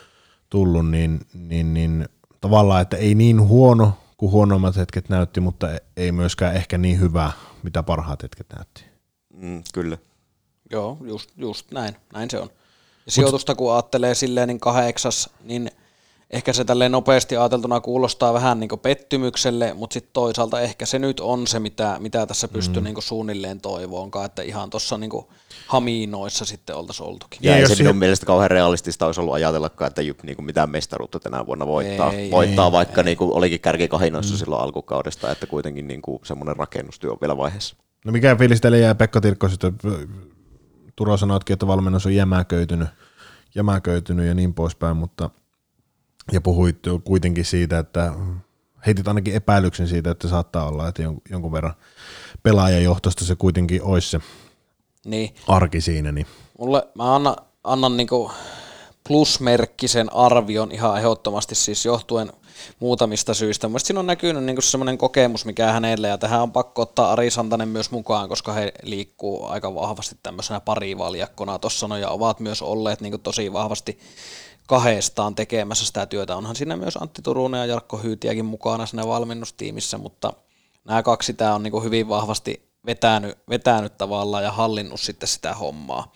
tullut niin, niin, niin tavallaan, että ei niin huono kuin huonommat hetket näytti, mutta ei myöskään ehkä niin hyvä, mitä parhaat hetket näytti. Mm, kyllä. Joo, just, just näin, näin se on. Ja sijoitusta kun ajattelee silleen, niin kahdeksas, niin ehkä se tälleen nopeasti ajateltuna kuulostaa vähän niin pettymykselle, mutta sitten toisaalta ehkä se nyt on se, mitä, mitä tässä pystyy mm. niin suunnilleen toivoonkaan, että ihan tuossa niin hamiinoissa sitten oltaisiin oltukin. Ja, ja ei se minun mielestä kauhean realistista olisi ollut ajatellakaan, että Jyp niin mitään mestaruutta tänä vuonna voittaa, ei, voittaa ei, vaikka ei. Niin kuin olikin kärkikahinoissa mm. silloin alkukaudesta, että kuitenkin niin kuin semmoinen rakennustyö on vielä vaiheessa. No mikä fiilis teille jää Pekka Tirkko sitten, Turo sanoitkin, että valmennus on jämäköitynyt, jämäköitynyt ja niin poispäin, mutta ja puhuit kuitenkin siitä, että heitit ainakin epäilyksen siitä, että saattaa olla, että jonkun verran pelaajajohtosta se kuitenkin olisi se niin. arki siinä. Niin. Mulle, mä annan, annan niinku plusmerkkisen arvion ihan ehdottomasti siis johtuen muutamista syistä. Mielestäni siinä on näkynyt niin semmoinen kokemus, mikä hänelle, ja tähän on pakko ottaa Ari Santanen myös mukaan, koska he liikkuu aika vahvasti tämmöisenä parivaljakkona tuossa no, ja ovat myös olleet niin tosi vahvasti kahdestaan tekemässä sitä työtä. Onhan siinä myös Antti Turunen ja Jarkko Hyytiäkin mukana siinä valmennustiimissä, mutta nämä kaksi tämä on niin hyvin vahvasti vetänyt, vetänyt tavallaan ja hallinnut sitten sitä hommaa.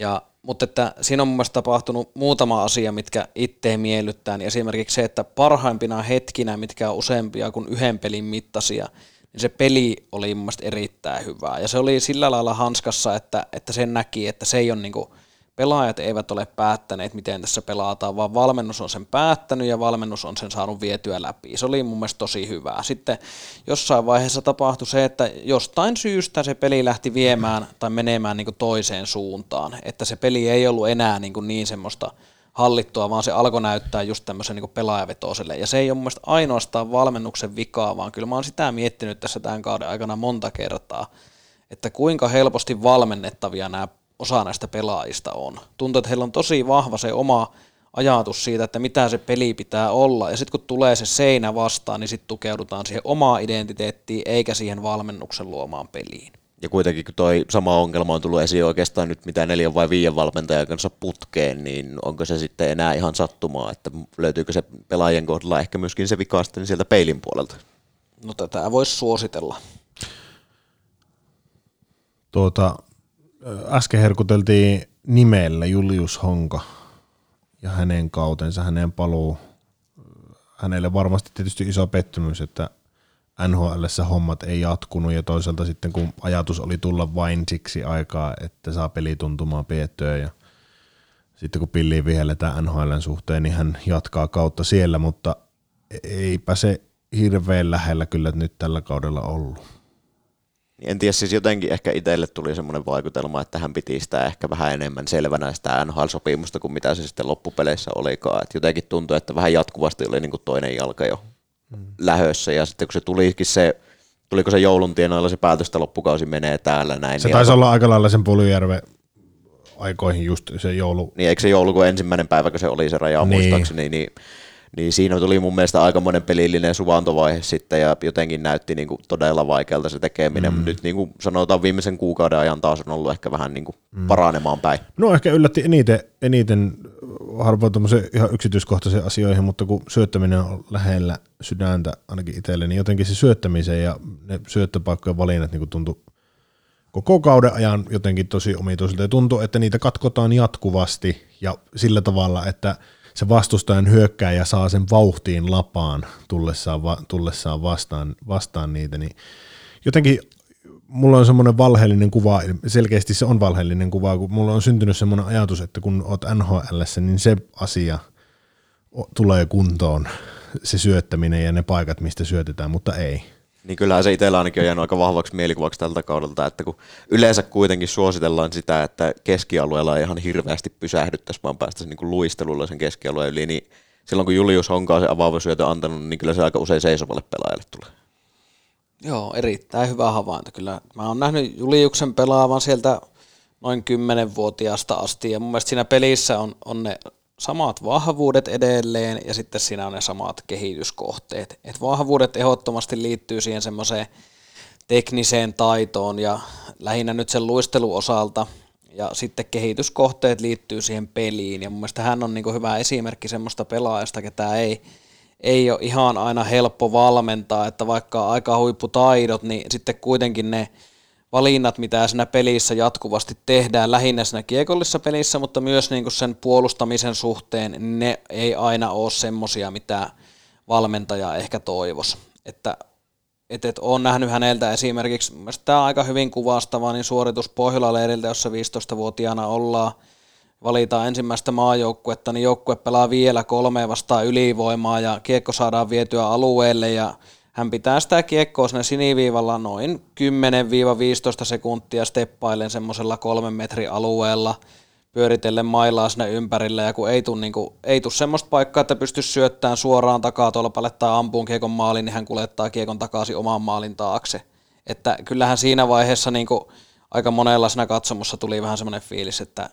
Ja mutta että siinä on mun mielestä tapahtunut muutama asia, mitkä itteen miellyttää, niin esimerkiksi se, että parhaimpina hetkinä, mitkä on useampia kuin yhden pelin mittaisia, niin se peli oli mun mielestä erittäin hyvää. Ja se oli sillä lailla hanskassa, että, että sen näki, että se ei ole niinku pelaajat eivät ole päättäneet, miten tässä pelataan, vaan valmennus on sen päättänyt ja valmennus on sen saanut vietyä läpi. Se oli mun mielestä tosi hyvää. Sitten jossain vaiheessa tapahtui se, että jostain syystä se peli lähti viemään tai menemään niin toiseen suuntaan, että se peli ei ollut enää niin, niin semmoista hallittua, vaan se alkoi näyttää just tämmöisen niin pelaajavetoiselle. Ja se ei ole mun ainoastaan valmennuksen vikaa, vaan kyllä mä oon sitä miettinyt tässä tämän kauden aikana monta kertaa, että kuinka helposti valmennettavia nämä osa näistä pelaajista on. Tuntuu, että heillä on tosi vahva se oma ajatus siitä, että mitä se peli pitää olla, ja sitten kun tulee se seinä vastaan, niin sitten tukeudutaan siihen omaan identiteettiin, eikä siihen valmennuksen luomaan peliin. Ja kuitenkin kun toi sama ongelma on tullut esiin oikeastaan nyt mitä neljän vai viiden valmentajan kanssa putkeen, niin onko se sitten enää ihan sattumaa, että löytyykö se pelaajien kohdalla ehkä myöskin se vika sitten sieltä peilin puolelta? No tätä voisi suositella. Tuota, äsken herkuteltiin nimellä Julius Honka ja hänen kautensa, hänen paluu. Hänelle varmasti tietysti iso pettymys, että NHL hommat ei jatkunut ja toisaalta sitten kun ajatus oli tulla vain siksi aikaa, että saa pelituntumaan piettyä ja sitten kun pilliin vihelletään NHLn suhteen, niin hän jatkaa kautta siellä, mutta eipä se hirveän lähellä kyllä nyt tällä kaudella ollut. Niin en tiedä, siis jotenkin ehkä itselle tuli semmoinen vaikutelma, että hän piti sitä ehkä vähän enemmän selvänä sitä NHL-sopimusta kuin mitä se sitten loppupeleissä olikaan. Et jotenkin tuntui, että vähän jatkuvasti oli niin kuin toinen jalka jo hmm. lähössä ja sitten kun se tulikin se, tuliko se joulun tienoilla se päätös, että loppukausi menee täällä näin. Se niin taisi olla aika lailla sen Puljujärven aikoihin just se joulu. Niin eikö se joulu, kun ensimmäinen päivä, kun se oli se raja niin. muistaakseni, niin niin siinä tuli mun mielestä aikamoinen pelillinen suvantovaihe sitten ja jotenkin näytti niin kuin todella vaikealta se tekeminen, mm. nyt niin kuin sanotaan viimeisen kuukauden ajan taas on ollut ehkä vähän niin kuin mm. paranemaan päin. No ehkä yllätti eniten, eniten harvoin ihan yksityiskohtaisiin asioihin, mutta kun syöttäminen on lähellä sydäntä ainakin itselle, niin jotenkin se syöttämisen ja ne syöttöpaikkojen valinnat niin tuntui koko kauden ajan jotenkin tosi omituisilta ja tuntuu, että niitä katkotaan jatkuvasti ja sillä tavalla, että – se vastustajan hyökkääjä saa sen vauhtiin lapaan tullessaan, va, tullessaan vastaan, vastaan niitä, niin jotenkin mulla on semmoinen valheellinen kuva, selkeästi se on valheellinen kuva, kun mulla on syntynyt semmoinen ajatus, että kun oot NHL, niin se asia tulee kuntoon, se syöttäminen ja ne paikat, mistä syötetään, mutta ei niin kyllähän se itsellä ainakin on jäänyt aika vahvaksi mielikuvaksi tältä kaudelta, että kun yleensä kuitenkin suositellaan sitä, että keskialueella ei ihan hirveästi pysähdyttäisi, vaan päästäisiin niin kuin luistelulla sen keskialueen yli, niin silloin kun Julius Honka on se avaavusyötö antanut, niin kyllä se aika usein seisovalle pelaajalle tulee. Joo, erittäin hyvä havainto kyllä. Mä oon nähnyt Juliuksen pelaavan sieltä noin 10-vuotiaasta asti, ja mun mielestä siinä pelissä on, on ne samat vahvuudet edelleen ja sitten siinä on ne samat kehityskohteet. Et vahvuudet ehdottomasti liittyy siihen semmoiseen tekniseen taitoon ja lähinnä nyt sen luisteluosalta ja sitten kehityskohteet liittyy siihen peliin ja mun mielestä hän on niin hyvä esimerkki semmoista pelaajasta, ketä ei, ei ole ihan aina helppo valmentaa, että vaikka aika huipputaidot, niin sitten kuitenkin ne valinnat, mitä siinä pelissä jatkuvasti tehdään, lähinnä siinä kiekollisessa pelissä, mutta myös niin kuin sen puolustamisen suhteen, ne ei aina ole semmosia, mitä valmentaja ehkä toivoisi. Että et, et olen nähnyt häneltä esimerkiksi, tämä on aika hyvin kuvastava, niin suoritus Pohjola-leiriltä, jossa 15-vuotiaana ollaan, valitaan ensimmäistä maajoukkuetta, niin joukkue pelaa vielä kolme vastaan ylivoimaa ja kiekko saadaan vietyä alueelle ja hän pitää sitä kiekkoa sinne siniviivalla noin 10-15 sekuntia steppailen semmoisella kolmen metrin alueella, pyöritellen mailaa sinne ympärillä, ja kun ei tule niinku, ei tuu semmoista paikkaa, että pystyisi syöttämään suoraan takaa tolpalle tai ampuun kiekon maalin, niin hän kuljettaa kiekon takaisin oman maalin taakse. Että kyllähän siinä vaiheessa niinku, aika monella siinä katsomussa tuli vähän semmoinen fiilis, että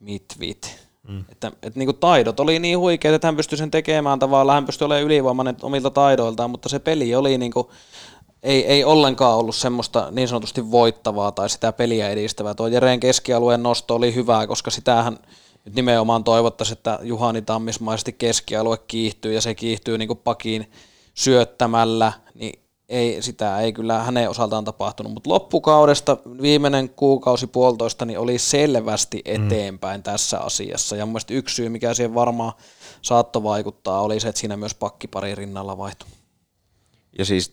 mit vit. Mm. Että, että niin taidot oli niin huikeita, että hän pystyi sen tekemään tavallaan, hän pystyi olemaan ylivoimainen omilta taidoiltaan, mutta se peli oli niin kuin, ei, ei ollenkaan ollut semmoista niin sanotusti voittavaa tai sitä peliä edistävää. Tuo Jereen keskialueen nosto oli hyvää, koska sitähän nyt nimenomaan toivottaisiin, että Juhani Tammismaisesti keskialue kiihtyy ja se kiihtyy niin pakiin syöttämällä, ei, sitä ei kyllä hänen osaltaan tapahtunut, mutta loppukaudesta viimeinen kuukausi puolitoista niin oli selvästi mm. eteenpäin mm. tässä asiassa. Ja mun yksi syy, mikä siihen varmaan saattoi vaikuttaa, oli se, että siinä myös pakkipari rinnalla vaihtui. Ja siis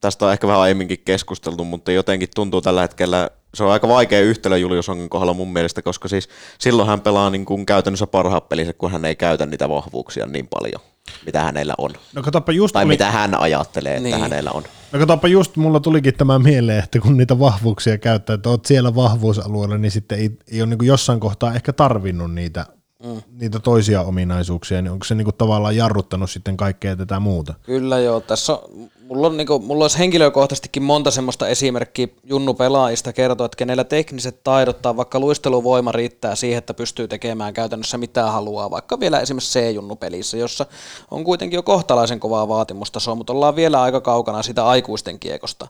tästä on ehkä vähän aiemminkin keskusteltu, mutta jotenkin tuntuu tällä hetkellä, se on aika vaikea yhtälö Julius Hongan kohdalla mun mielestä, koska siis silloin hän pelaa niin kuin käytännössä parhaat pelissä, kun hän ei käytä niitä vahvuuksia niin paljon, mitä hänellä on. No katsopa just tai oli... mitä hän ajattelee, että niin. hänellä on. No katsopa just, mulla tulikin tämä mieleen, että kun niitä vahvuuksia käyttää, että oot siellä vahvuusalueella, niin sitten ei, ei ole niin jossain kohtaa ehkä tarvinnut niitä mm. niitä toisia ominaisuuksia, niin onko se niinku tavallaan jarruttanut sitten kaikkea tätä muuta? Kyllä joo, tässä on, mulla, on niinku, mulla olisi henkilökohtaisestikin monta semmoista esimerkkiä Junnu pelaajista kertoa, että kenellä tekniset taidot tai vaikka luisteluvoima riittää siihen, että pystyy tekemään käytännössä mitä haluaa, vaikka vielä esimerkiksi C-junnu-pelissä, jossa on kuitenkin jo kohtalaisen kovaa vaatimustasoa, mutta ollaan vielä aika kaukana sitä aikuisten kiekosta.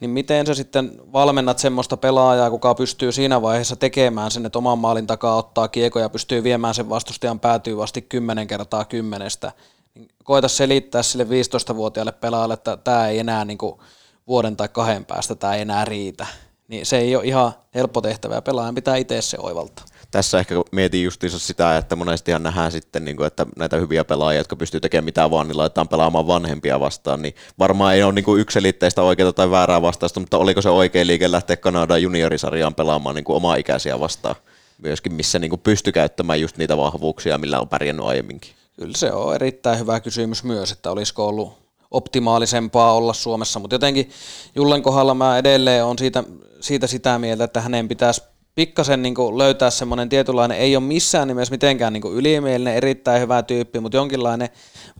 Niin miten sä sitten valmennat semmoista pelaajaa, kuka pystyy siinä vaiheessa tekemään sen, että oman maalin takaa ottaa kiekko ja pystyy viemään sen vastustajan päätyy vasti kymmenen kertaa kymmenestä, niin koita selittää sille 15-vuotiaalle pelaajalle, että tämä ei enää niin kuin vuoden tai kahden päästä tämä ei enää riitä. Niin se ei ole ihan helppo tehtävä ja pelaajan pitää itse se oivaltaa. Tässä ehkä mietin justiinsa sitä, että monestihan nähdään sitten, niin kuin, että näitä hyviä pelaajia, jotka pystyy tekemään mitä vaan, niin laitetaan pelaamaan vanhempia vastaan, niin varmaan ei ole niin kuin yksilitteistä oikeaa tai väärää vastausta, mutta oliko se oikein liike lähteä Kanadan juniorisarjaan pelaamaan niin kuin omaa ikäisiä vastaan? myöskin, missä niin pysty käyttämään just niitä vahvuuksia, millä on pärjännyt aiemminkin? Kyllä se on erittäin hyvä kysymys myös, että olisiko ollut optimaalisempaa olla Suomessa, mutta jotenkin Jullen kohdalla mä edelleen on siitä, siitä sitä mieltä, että hänen pitäisi pikkasen niin löytää semmoinen tietynlainen, ei ole missään nimessä mitenkään niin ylimielinen, erittäin hyvä tyyppi, mutta jonkinlainen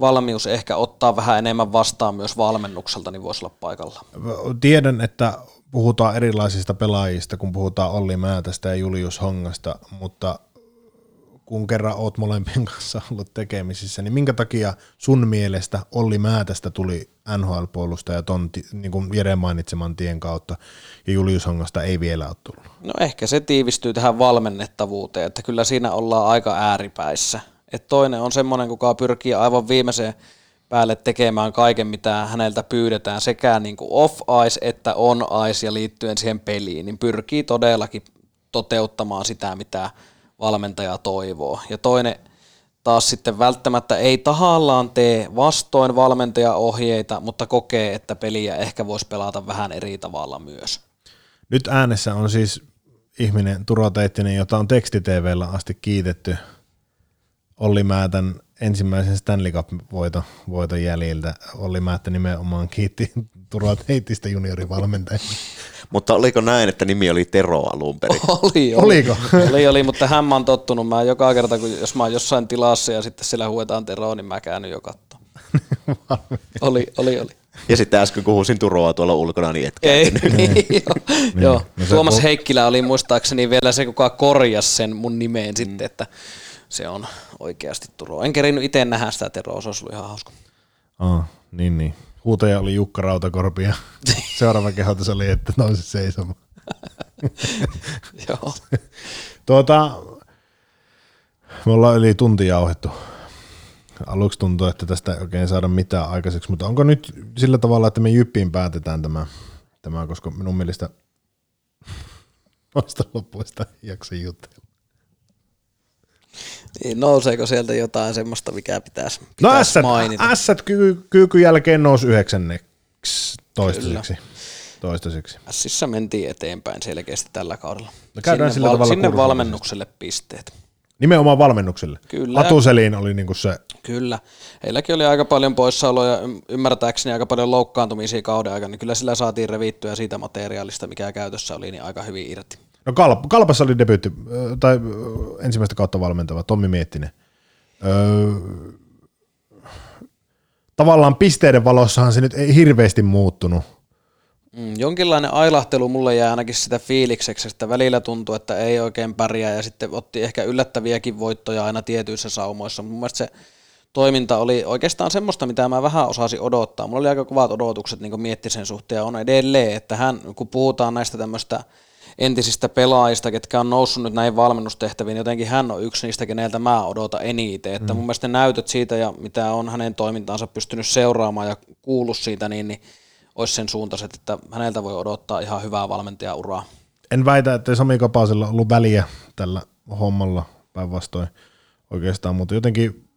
valmius ehkä ottaa vähän enemmän vastaan myös valmennukselta, niin voisi olla paikalla. Tiedän, että puhutaan erilaisista pelaajista, kun puhutaan Olli Määtästä ja Julius Hongasta, mutta kun kerran oot molempien kanssa ollut tekemisissä, niin minkä takia sun mielestä Olli Määtästä tuli NHL-puolusta ja ton, niin kuin Jere mainitseman tien kautta, ja Julius Hongasta ei vielä ole tullut? No ehkä se tiivistyy tähän valmennettavuuteen, että kyllä siinä ollaan aika ääripäissä. Et toinen on semmoinen, kuka pyrkii aivan viimeiseen päälle tekemään kaiken, mitä häneltä pyydetään sekä niin kuin off-ice että on-ice ja liittyen siihen peliin, niin pyrkii todellakin toteuttamaan sitä, mitä valmentaja toivoo. Ja toinen taas sitten välttämättä ei tahallaan tee vastoin valmentajaohjeita, mutta kokee, että peliä ehkä voisi pelata vähän eri tavalla myös. Nyt äänessä on siis ihminen Turo Teittinen, jota on tekstitvllä asti kiitetty Olli Määtän ensimmäisen Stanley Cup-voiton voiton jäljiltä. Olli Määttä nimenomaan kiitti (laughs) Turo Teittistä juniorivalmentajana. Mutta oliko näin, että nimi oli Tero alun perin? (laughs) Oli, oli. Oliko? (laughs) oli, oli, mutta hän mä oon tottunut. Mä joka kerta, kun jos mä oon jossain tilassa ja sitten siellä huetaan Teroa, niin mä käännyn jo kattoon. (laughs) oli, oli, oli. Ja sitten äsken kun huusin Turoa tuolla ulkona, niin et Ei, niin, joo. niin. joo. No Tuomas Heikkilä oli muistaakseni vielä se, kuka korjasi sen mun nimeen mm. sitten, että se on oikeasti Turo. En kerinyt itse nähdä sitä Teroa, se olisi ollut ihan hauska. Ah, niin niin. Huutaja oli Jukka Rautakorpi ja (laughs) seuraava kehotus oli, että nousi seisomaan. (laughs) Joo. tuota, me ollaan yli tunti jauhettu. Aluksi tuntuu, että tästä ei oikein saada mitään aikaiseksi, mutta onko nyt sillä tavalla, että me jyppiin päätetään tämä, tämä koska minun mielestä (laughs) noista loppuista jaksa jutella. Niin, nouseeko sieltä jotain semmoista, mikä pitäisi, pitäisi no ässät, mainita? Ässät ky- kyykyn jälkeen nousi yhdeksänneksi toistaiseksi. Kyllä. toistaiseksi. Ässissä mentiin eteenpäin selkeästi tällä kaudella. No käydään sinne, val- sinne valmennukselle pisteet. Nimenomaan valmennukselle. Kyllä. Atuseliin oli niinku se. Kyllä. Heilläkin oli aika paljon poissaoloja, ymmärtääkseni aika paljon loukkaantumisia kauden aikana, niin kyllä sillä saatiin revittyä siitä materiaalista, mikä käytössä oli, niin aika hyvin irti. No Kalp, Kalpassa oli debyytti, tai ensimmäistä kautta valmentava Tommi Miettinen. Öö, tavallaan pisteiden valossahan se nyt ei hirveästi muuttunut. Mm, jonkinlainen ailahtelu mulle jää ainakin sitä fiilikseksi, että välillä tuntuu, että ei oikein pärjää ja sitten otti ehkä yllättäviäkin voittoja aina tietyissä saumoissa. Mun mielestä se toiminta oli oikeastaan semmoista, mitä mä vähän osasin odottaa. Mulla oli aika kovat odotukset niin miettisen suhteen ja on edelleen, että hän, kun puhutaan näistä tämmöistä entisistä pelaajista, ketkä on noussut nyt näihin valmennustehtäviin, jotenkin hän on yksi niistä, keneltä mä odotan eniten. Että mm. mun mielestä näytöt siitä ja mitä on hänen toimintaansa pystynyt seuraamaan ja kuullut siitä, niin, niin olisi sen suuntaiset, että häneltä voi odottaa ihan hyvää valmentajauraa. En väitä, että Sami Kapasella ollut väliä tällä hommalla päinvastoin oikeastaan, mutta jotenkin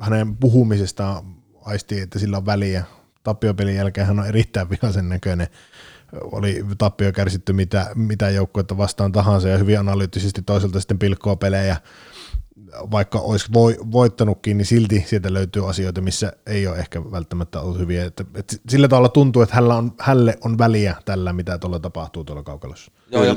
hänen puhumisestaan aisti, että sillä on väliä. Tappiopelin jälkeen hän on erittäin vihaisen näköinen. Oli tappio kärsitty mitä, mitä joukkuetta vastaan tahansa ja hyvin analyyttisesti toiselta sitten pilkkoa pelejä. Vaikka olisi voi, voittanutkin, niin silti sieltä löytyy asioita, missä ei ole ehkä välttämättä ollut hyviä. Että, että sillä tavalla tuntuu, että hänellä on, hälle on väliä tällä, mitä tuolla tapahtuu tuolla kaukalossa. Joo, ja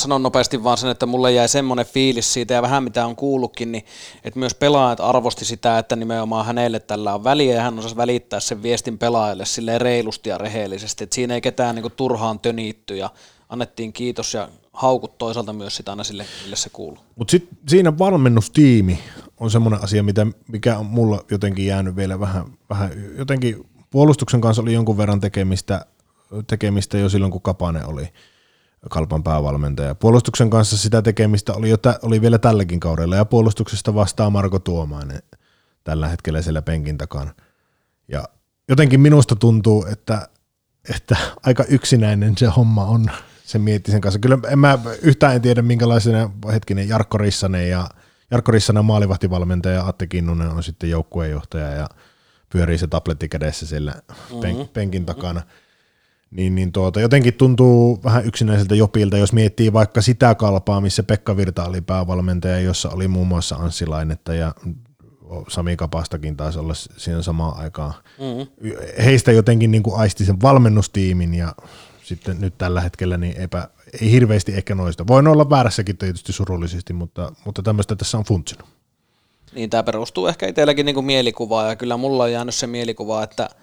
sanon nopeasti vaan sen, että mulle jäi semmoinen fiilis siitä ja vähän mitä on kuullutkin, niin että myös pelaajat arvosti sitä, että nimenomaan hänelle tällä on väliä ja hän osasi välittää sen viestin pelaajalle silleen reilusti ja rehellisesti, että siinä ei ketään niinku turhaan tönitty ja annettiin kiitos ja haukut toisaalta myös sitä aina sille, mille se kuuluu. Mutta sitten siinä valmennustiimi on semmoinen asia, mitä, mikä on mulla jotenkin jäänyt vielä vähän, vähän jotenkin puolustuksen kanssa oli jonkun verran tekemistä, tekemistä jo silloin, kun Kapane oli Kalpan päävalmentaja. Puolustuksen kanssa sitä tekemistä oli, jo tä, oli vielä tälläkin kaudella, ja puolustuksesta vastaa Marko Tuomainen tällä hetkellä siellä penkin takana. Ja jotenkin minusta tuntuu, että, että aika yksinäinen se homma on, se mietti sen kanssa. Kyllä en mä yhtään en tiedä, minkälaisena hetkinen Jarkko Rissanen ja Jarkko Rissanen maalivahtivalmentaja ja Atte Kinnunen on sitten joukkueenjohtaja ja pyörii se tabletti kädessä siellä mm-hmm. penkin takana. Mm-hmm niin, niin tuota, jotenkin tuntuu vähän yksinäiseltä jopilta, jos miettii vaikka sitä kalpaa, missä Pekka Virta oli päävalmentaja, jossa oli muun muassa Anssi Lainetta ja Sami Kapastakin taisi olla siinä samaan aikaan. Mm-hmm. Heistä jotenkin niin kuin aisti sen valmennustiimin ja sitten nyt tällä hetkellä niin eipä, ei hirveästi ehkä noista. Voin olla väärässäkin tietysti surullisesti, mutta, mutta tämmöistä tässä on funtsinut. Niin, tämä perustuu ehkä itselläkin niin mielikuvaan ja kyllä mulla on jäänyt se mielikuva, että –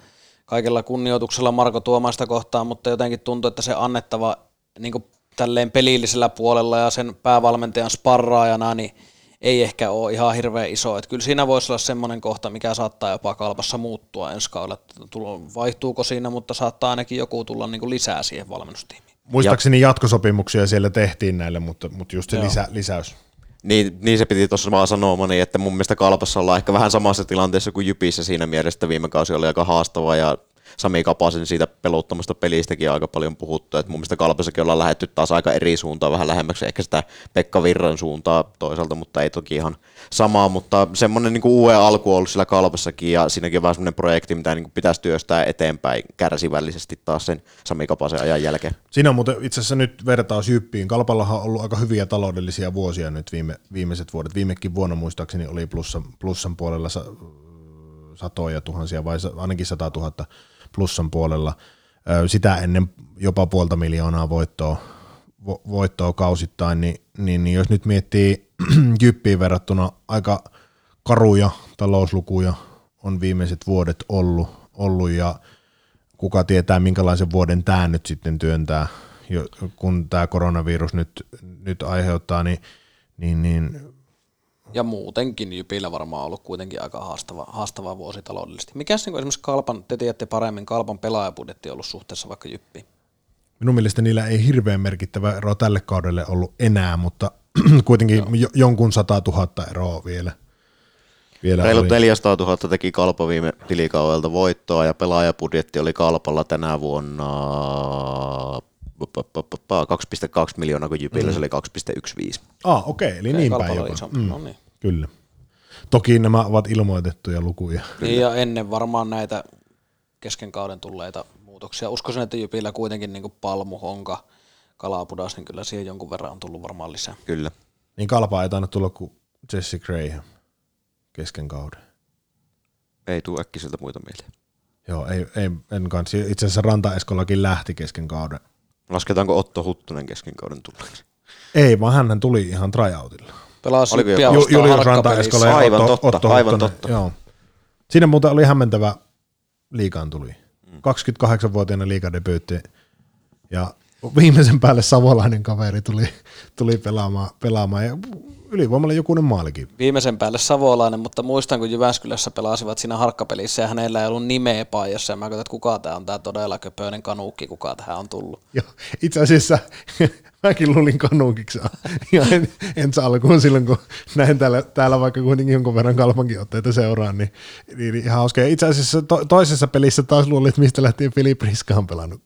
kaikella kunnioituksella Marko Tuomaista kohtaan, mutta jotenkin tuntuu, että se annettava niin kuin tälleen pelillisellä puolella ja sen päävalmentajan sparraajana, niin ei ehkä ole ihan hirveän iso. Että kyllä siinä voisi olla semmoinen kohta, mikä saattaa jopa kalpassa muuttua ensi kaudella. Vaihtuuko siinä, mutta saattaa ainakin joku tulla niin kuin lisää siihen valmennustiimiin. Muistaakseni jatkosopimuksia siellä tehtiin näille, mutta, mutta just se lisä, lisäys. Niin, niin se piti tuossa vaan sanoa, niin että mun mielestä Kalpassa ollaan ehkä vähän samassa tilanteessa kuin Jypissä siinä mielessä, viime kausi oli aika haastava ja Sami Kapasen siitä peluttamasta pelistäkin aika paljon puhuttu, että mun mielestä Kalpassakin ollaan lähetty taas aika eri suuntaan, vähän lähemmäksi ehkä sitä Pekka Virran suuntaa toisaalta, mutta ei toki ihan samaa, mutta semmoinen niin kuin uuden alku on ollut sillä Kalpassakin ja siinäkin on vähän semmoinen projekti, mitä niin kuin pitäisi työstää eteenpäin kärsivällisesti taas sen Sami Kapasen ajan jälkeen. Siinä on muuten itse asiassa nyt vertaus Jyppiin. Kalpallahan on ollut aika hyviä taloudellisia vuosia nyt viime, viimeiset vuodet. Viimekin vuonna muistaakseni oli plussan, plussan puolella satoja tuhansia vai ainakin sata tuhatta plussan puolella. Sitä ennen jopa puolta miljoonaa voittoa, vo, voittoa kausittain, niin, niin, niin jos nyt miettii (clears throat) Jyppiin verrattuna aika karuja talouslukuja on viimeiset vuodet ollut, ollut ja kuka tietää minkälaisen vuoden tämä nyt sitten työntää, kun tämä koronavirus nyt, nyt aiheuttaa, niin, niin, niin ja muutenkin Jypillä varmaan ollut kuitenkin aika haastava, haastava vuosi taloudellisesti. Mikä niin esimerkiksi Kalpan, te tiedätte paremmin, Kalpan pelaajabudjetti ollut suhteessa vaikka Jyppiin? Minun mielestä niillä ei hirveän merkittävä ero tälle kaudelle ollut enää, mutta (clears throat) kuitenkin jo. jonkun 100 000 eroa vielä. vielä Reilut 400 000 teki Kalpa viime tilikaudelta voittoa ja pelaajabudjetti oli Kalpalla tänä vuonna 2,2 miljoonaa, kun Jypillä mm. se oli 2,15. Ah, okei, okay, eli okay, niin päin jopa. Mm, no niin. Kyllä. Toki nämä ovat ilmoitettuja lukuja. Niin ja ennen varmaan näitä kesken kauden tulleita muutoksia. Uskoisin, että Jypillä kuitenkin niin kuin Palmu, Honka, Kalapudas, niin kyllä siihen jonkun verran on tullut varmaan lisää. Kyllä. Niin kalpaa ei tainnut tulla kuin Jesse Graham kesken kauden. Ei tule äkkiseltä muita mieleen. Joo, ei, ei en kanssa. Itse asiassa Ranta Eskollakin lähti kesken kauden Lasketaanko Otto Huttunen kesken kauden tulleeksi? Ei, vaan hän tuli ihan tryoutilla. Pelasi Oliko Ju, vastaan Julius Ranta harkkapelissä. Eskola ja Aivan Otto, totta, Otto aivan Huttonen. totta. Joo. Siinä muuten oli hämmentävä liikaan tuli. Mm. 28-vuotiaana liikadebyytti ja viimeisen päälle savolainen kaveri tuli, tuli pelaamaan, pelaamaan ja ylivoimalla jokunen maalikin. Viimeisen päälle savolainen, mutta muistan, kun Jyväskylässä pelasivat siinä harkkapelissä ja hänellä ei ollut nimeä paijassa ja mä katsoin, että kuka tämä on, tämä todella köpöinen kanuukki, kuka tähän on tullut. Joo, itse asiassa mäkin luulin kanuukiksi ja (laughs) en, ensi alkuun silloin, kun näin täällä, täällä vaikka kuitenkin jonkun verran kalpankin otteita seuraan, niin, niin ihan hauska. Ja itse asiassa to, toisessa pelissä taas luulin, että mistä lähtien Filip Riska on pelannut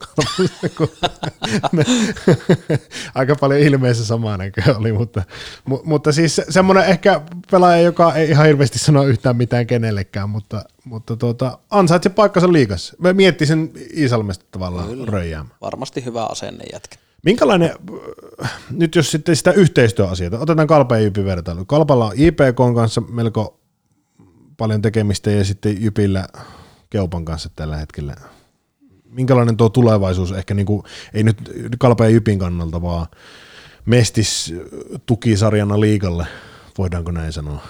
ne, (laughs) (laughs) aika paljon ilmeessä samaa näköä oli, mutta, mu, mutta siis se- semmoinen ehkä pelaaja, joka ei ihan hirveästi sano yhtään mitään kenellekään, mutta, mutta tuota, ansaitsi paikkansa liigassa. Mä miettisin Iisalmesta tavallaan röijäämään. Varmasti hyvä asenne jätkä. Minkälainen, nyt jos sitten sitä yhteistyöasiaa, otetaan Kalpa ja Jypin vertailu. Kalpalla on IPK kanssa melko paljon tekemistä ja sitten Jypillä Keupan kanssa tällä hetkellä. Minkälainen tuo tulevaisuus ehkä, niin kuin, ei nyt Kalpa ja Jypin kannalta, vaan Mestis tukisarjana liikalle, voidaanko näin sanoa,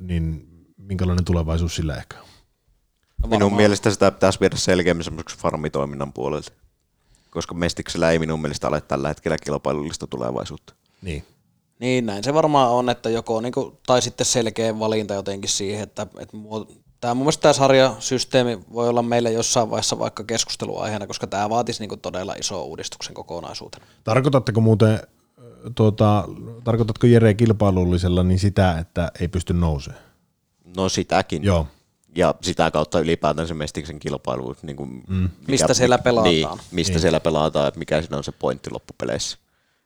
niin minkälainen tulevaisuus sillä ehkä on? Minun mielestä sitä pitäisi viedä selkeämmin semmoiseksi farmitoiminnan puolelta. Koska Mestiksellä ei minun mielestä ole tällä hetkellä kilpailullista tulevaisuutta. Niin. Niin näin se varmaan on, että joko niinku, tai sitten selkeä valinta jotenkin siihen, että, että tämä mun mielestä tämä sarjasysteemi voi olla meille jossain vaiheessa vaikka keskusteluaiheena, koska tämä vaatisi niinku todella iso uudistuksen kokonaisuutena. Tarkoitatteko muuten, tuota, tarkoitatko Jere kilpailullisella niin sitä, että ei pysty nousemaan? No sitäkin. Joo. Ja sitä kautta ylipäätään se Mestiksen kilpailu. Niin kuin mm. Mistä siellä pelataan. Niin, mistä niin. siellä pelataan, että mikä siinä on se pointti loppupeleissä.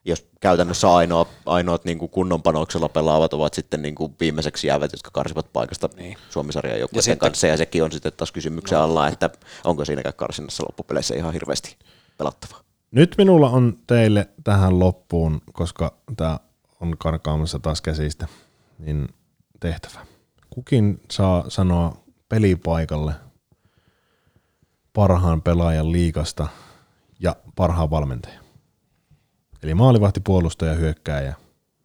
Jos käytännössä ainoa, ainoat niin kuin kunnon panoksella pelaavat ovat sitten niin kuin viimeiseksi jäävät, jotka karsivat paikasta Niin. Suomisarjan Ja joukkueiden sitten- kanssa, ja sekin on sitten taas kysymyksen no. alla, että onko siinäkään karsinnassa loppupeleissä ihan hirveästi pelattavaa. Nyt minulla on teille tähän loppuun, koska tämä on karkaamassa taas käsistä, niin tehtävä. Kukin saa sanoa pelipaikalle parhaan pelaajan liikasta ja parhaan valmentajan. Eli maalivahti, puolustaja, hyökkääjä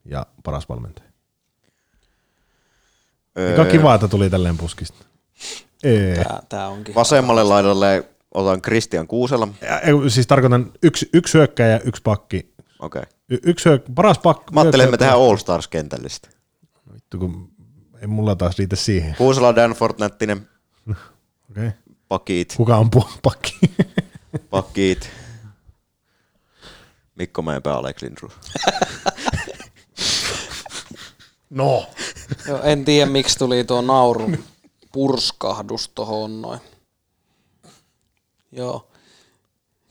ja paras valmentaja. Mikä kiva, että tuli tälleen puskista. Ei. Tämä, tämä onkin. Vasemmalle laidalle otan Christian Kuusela. Ja, Siis tarkoitan yksi, yksi hyökkääjä, yksi pakki. Okei. Okay. Y- yksi hyök- paras pakki. Mä ajattelin, että me tehdään All Stars kentällistä. Vittu, kun ei mulla taas riitä siihen. Kuusela, Danford, Nättinen, (laughs) Okay. Pakit, Kuka on pakki? (laughs) Pakit, Mikko Mäenpää, Alex Lindros. (laughs) no. Joo, en tiedä, miksi tuli tuo naurun purskahdus tohon noin. Joo.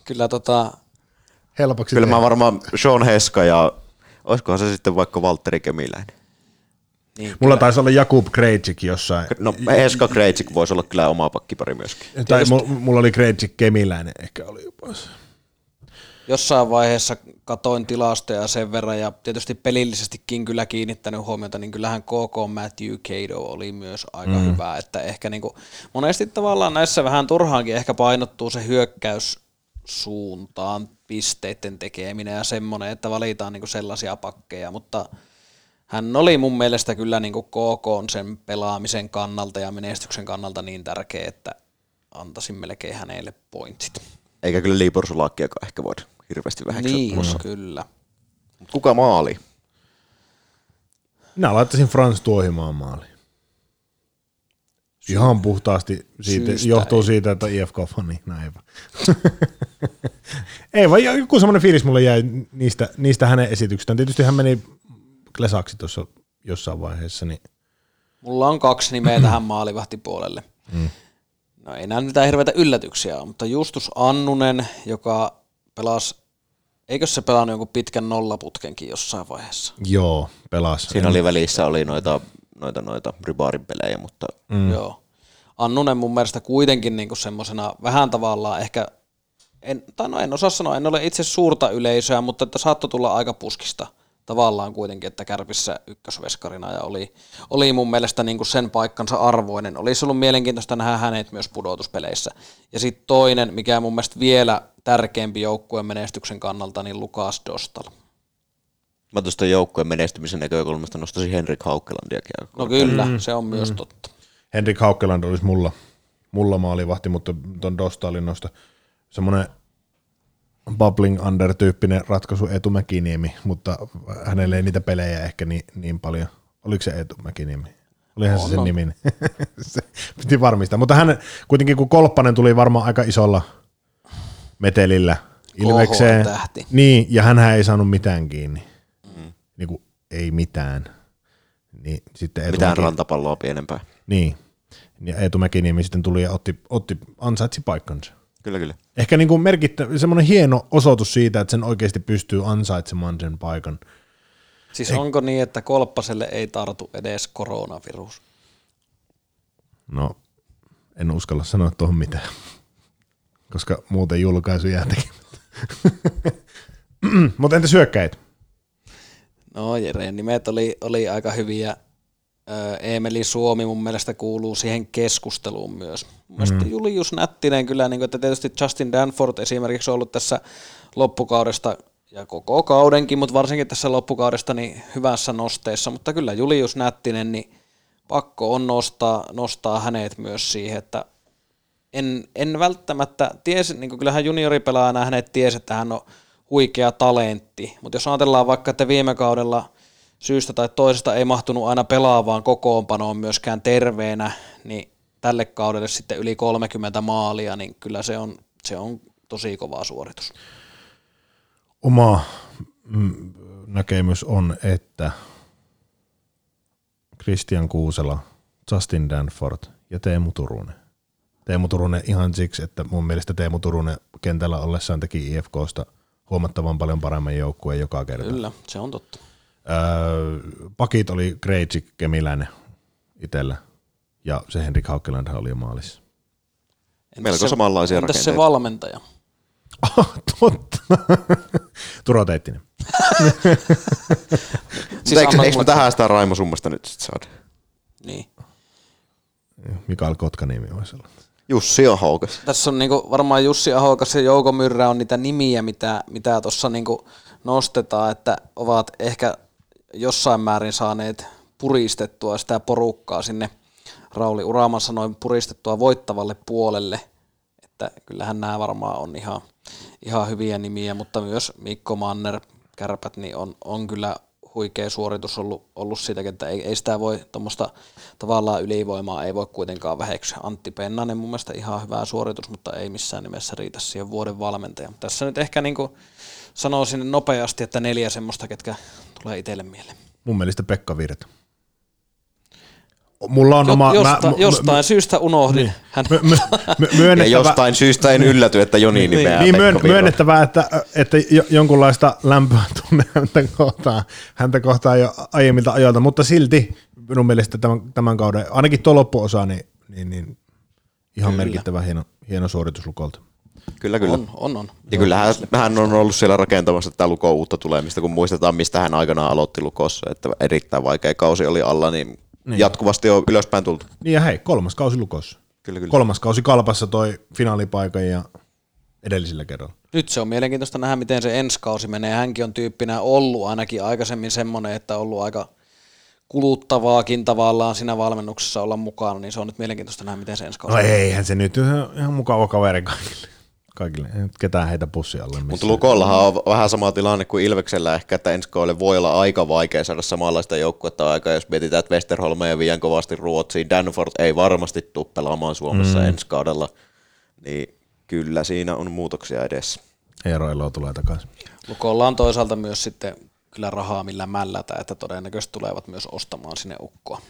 Kyllä tota, Helpoksi Kyllä mä tehdä. varmaan Sean Heska ja olisikohan se sitten vaikka Valtteri Kemiläinen. Niin, Mulla taisi olla Jakub Krejcik jossain. No Heska Krejcik voisi olla kyllä oma pakkipari myöskin. Tai mu- mulla oli Krejcik Kemiläinen ehkä oli jopa se. jossain vaiheessa katoin tilastoja sen verran ja tietysti pelillisestikin kyllä kiinnittänyt huomiota, niin kyllähän KK Matthew Cato oli myös aika mm. hyvä, että ehkä niinku, monesti tavallaan näissä vähän turhaankin ehkä painottuu se hyökkäys suuntaan pisteiden tekeminen ja semmoinen, että valitaan niinku sellaisia pakkeja, mutta hän oli mun mielestä kyllä niinku KK on sen pelaamisen kannalta ja menestyksen kannalta niin tärkeä, että antaisin melkein hänelle pointit. Eikä kyllä Libor Sulakiakaan ehkä voida hirveästi väheksyä Niin, tuossa. kyllä. Mut Kuka maali? Minä laittaisin Frans Tuohimaan maaliin. Ihan puhtaasti siitä, Syystä johtuu ei. siitä, että IFK-fani, no ei vaan. (laughs) ei vaan joku semmoinen fiilis mulle jäi niistä, niistä hänen esityksistään. Tietysti hän meni klesaksi tuossa jossain vaiheessa, niin Mulla on kaksi nimeä tähän (clears throat) maalivahtipuolelle. Mm. No ei nämä nyt mitään hirveitä yllätyksiä ole, mutta Justus Annunen, joka pelasi, eikö se pelannut jonkun pitkän nollaputkenkin jossain vaiheessa? joo, pelas. Siinä oli välissä oli noita, noita, noita rybaarin pelejä, mutta Mm. Joo. Annunen mun mielestä kuitenkin niinku semmosena vähän tavallaan ehkä, en, tai no en osaa sanoa, en ole itse suurta yleisöä, mutta että saattoi tulla aika puskista tavallaan kuitenkin, että kärpissä ykkösveskarina ja oli, oli mun mielestä niinku sen paikkansa arvoinen. Olisi ollut mielenkiintoista nähdä hänet myös pudotuspeleissä. Ja sitten toinen, mikä mun mielestä vielä tärkeämpi joukkueen menestyksen kannalta, niin Lukas Dostal. Mä tuosta joukkueen menestymisen näkökulmasta nostaisin Henrik Haukkelandiakin. No kyllä, mm. se on myös mm. totta. Henrik Haukkeland olisi mulla, mulla maalivahti, mutta tuon Dostalin nosta semmoinen bubbling under-tyyppinen ratkaisu Eetu Mäkiniemi, mutta hänelle ei niitä pelejä ehkä niin, niin paljon. Oliko se Eetu Mäkiniemi? Olihan se sen nimi. (laughs) se piti varmistaa. Mutta hän kuitenkin, kun Kolppanen tuli varmaan aika isolla metelillä Ilvekseen. Niin, ja hän ei saanut mitään kiinni. Mm. Niin kuin, ei mitään. Niin, sitten Eetu mitään rantapalloa pienempää. Niin. Ja Eetu Mäkiniemi sitten tuli ja otti, otti ansaitsi paikkansa. Kyllä, kyllä. Ehkä niin kuin merkittä, semmoinen hieno osoitus siitä, että sen oikeasti pystyy ansaitsemaan sen paikan. Siis Ei. onko niin, että Kolppaselle ei tartu edes koronavirus? No, en uskalla sanoa tuohon mitään, koska muuten julkaisu jää tekemättä. (clears throat) Mutta entä syökkäit? No Jereen nimet oli, oli aika hyviä Emeli Suomi mun mielestä kuuluu siihen keskusteluun myös. Mun mielestä mm. Julius Nättinen kyllä, niin kuin, että tietysti Justin Danford esimerkiksi on ollut tässä loppukaudesta ja koko kaudenkin, mutta varsinkin tässä loppukaudesta niin hyvässä nosteessa, mutta kyllä Julius Nättinen, niin pakko on nostaa, nostaa hänet myös siihen, että en, en välttämättä, ties, niin kuin kyllähän junioripelaajana hänet tiesi, että hän on huikea talentti, mutta jos ajatellaan vaikka, että viime kaudella – syystä tai toisesta ei mahtunut aina pelaavaan kokoonpanoon myöskään terveenä, niin tälle kaudelle sitten yli 30 maalia, niin kyllä se on, se on tosi kova suoritus. Oma mm, näkemys on, että Christian Kuusela, Justin Danford ja Teemu Turunen. Teemu Turunen ihan siksi, että mun mielestä Teemu Turunen kentällä ollessaan teki IFKsta huomattavan paljon paremman joukkueen joka kerta. Kyllä, se on totta. Öö, pakit oli Krejcik, Kemiläinen itsellä ja se Henrik Haukkeland oli jo maalissa. Melko se, samanlaisia entäs rakenteita. se valmentaja? Oh, (laughs) totta. (laughs) Turo Teittinen. (laughs) siis eikö, eikö me tähän sitä Raimo Summasta nyt sitten saada? Niin. Mikael Kotkaniemi olisi ollut. Jussi Ahokas. Tässä on niinku varmaan Jussi Ahokas ja Jouko Myrrä on niitä nimiä, mitä, mitä tuossa niinku nostetaan, että ovat ehkä jossain määrin saaneet puristettua sitä porukkaa sinne, Rauli Uraman sanoi, puristettua voittavalle puolelle, että kyllähän nämä varmaan on ihan, ihan hyviä nimiä, mutta myös Mikko Manner, kärpät, niin on, on kyllä huikea suoritus ollut, ollut siitäkin, että ei, ei sitä voi tuommoista tavallaan ylivoimaa ei voi kuitenkaan väheksyä. Antti Pennanen mun mielestä ihan hyvä suoritus, mutta ei missään nimessä riitä siihen vuoden valmentaja. Tässä nyt ehkä niin kuin sanoisin nopeasti, että neljä semmoista, ketkä tulee itselle mieleen. Mun mielestä Pekka Virta. Mulla on jo, oma... Josta, mä, jostain mä, syystä unohdin. Niin, hän. My, my, my, ja jostain syystä en ylläty, että Joni niin, nimeää Niin, myön, myönnettävää, että, että jonkunlaista lämpöä tunne häntä kohtaan, häntä kohtaan jo aiemmilta ajoilta, mutta silti minun mielestä tämän, tämän kauden, ainakin tuo loppuosa, niin, niin, niin ihan Kyllä. merkittävä hieno, hieno suoritus Lukolta. Kyllä, kyllä. On, on. on. Ja kyllä hän, on ollut siellä rakentamassa tätä Lukoa uutta tulemista, kun muistetaan, mistä hän aikanaan aloitti Lukossa, että erittäin vaikea kausi oli alla, niin, niin. jatkuvasti on ylöspäin tultu. Niin ja hei, kolmas kausi Lukossa. Kyllä, kyllä. Kolmas kausi Kalpassa toi finaalipaikan ja edellisellä kerralla. Nyt se on mielenkiintoista nähdä, miten se ensi kausi menee. Hänkin on tyyppinä ollut ainakin aikaisemmin semmoinen, että on ollut aika kuluttavaakin tavallaan siinä valmennuksessa olla mukana, niin se on nyt mielenkiintoista nähdä, miten se ensi kausi No eihän se nyt ihan mukava kaveri kaikille kaikille, ei ketään heitä pussi alle. Mutta Lukollahan on vähän sama tilanne kuin Ilveksellä ehkä, että ensi kaudelle voi olla aika vaikea saada samanlaista joukkuetta aikaa, jos mietitään, että Westerholm ja vien kovasti Ruotsiin. Danford ei varmasti tule pelaamaan Suomessa mm. ensi kaudella, niin kyllä siinä on muutoksia edessä. Eero Elo tulee takaisin. Lukolla on toisaalta myös sitten kyllä rahaa millä mällätä, että todennäköisesti tulevat myös ostamaan sinne ukkoa.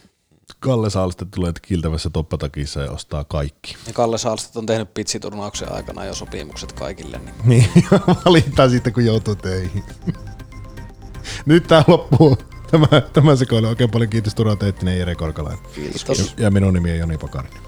Kalle Saalstet tulee kiltävässä toppatakissa ja ostaa kaikki. Ja Kalle Saalstet on tehnyt pitsiturnauksen aikana jo sopimukset kaikille. Niin, (laughs) niin valittaa sitten kun joutuu töihin. (laughs) Nyt tää loppuu. Tämä, tämä sekoilu. Oikein paljon kiitos Turo Teittinen ja Jere Korkalainen. Kiitos. Ja, ja minun nimi on Joni Pakarinen.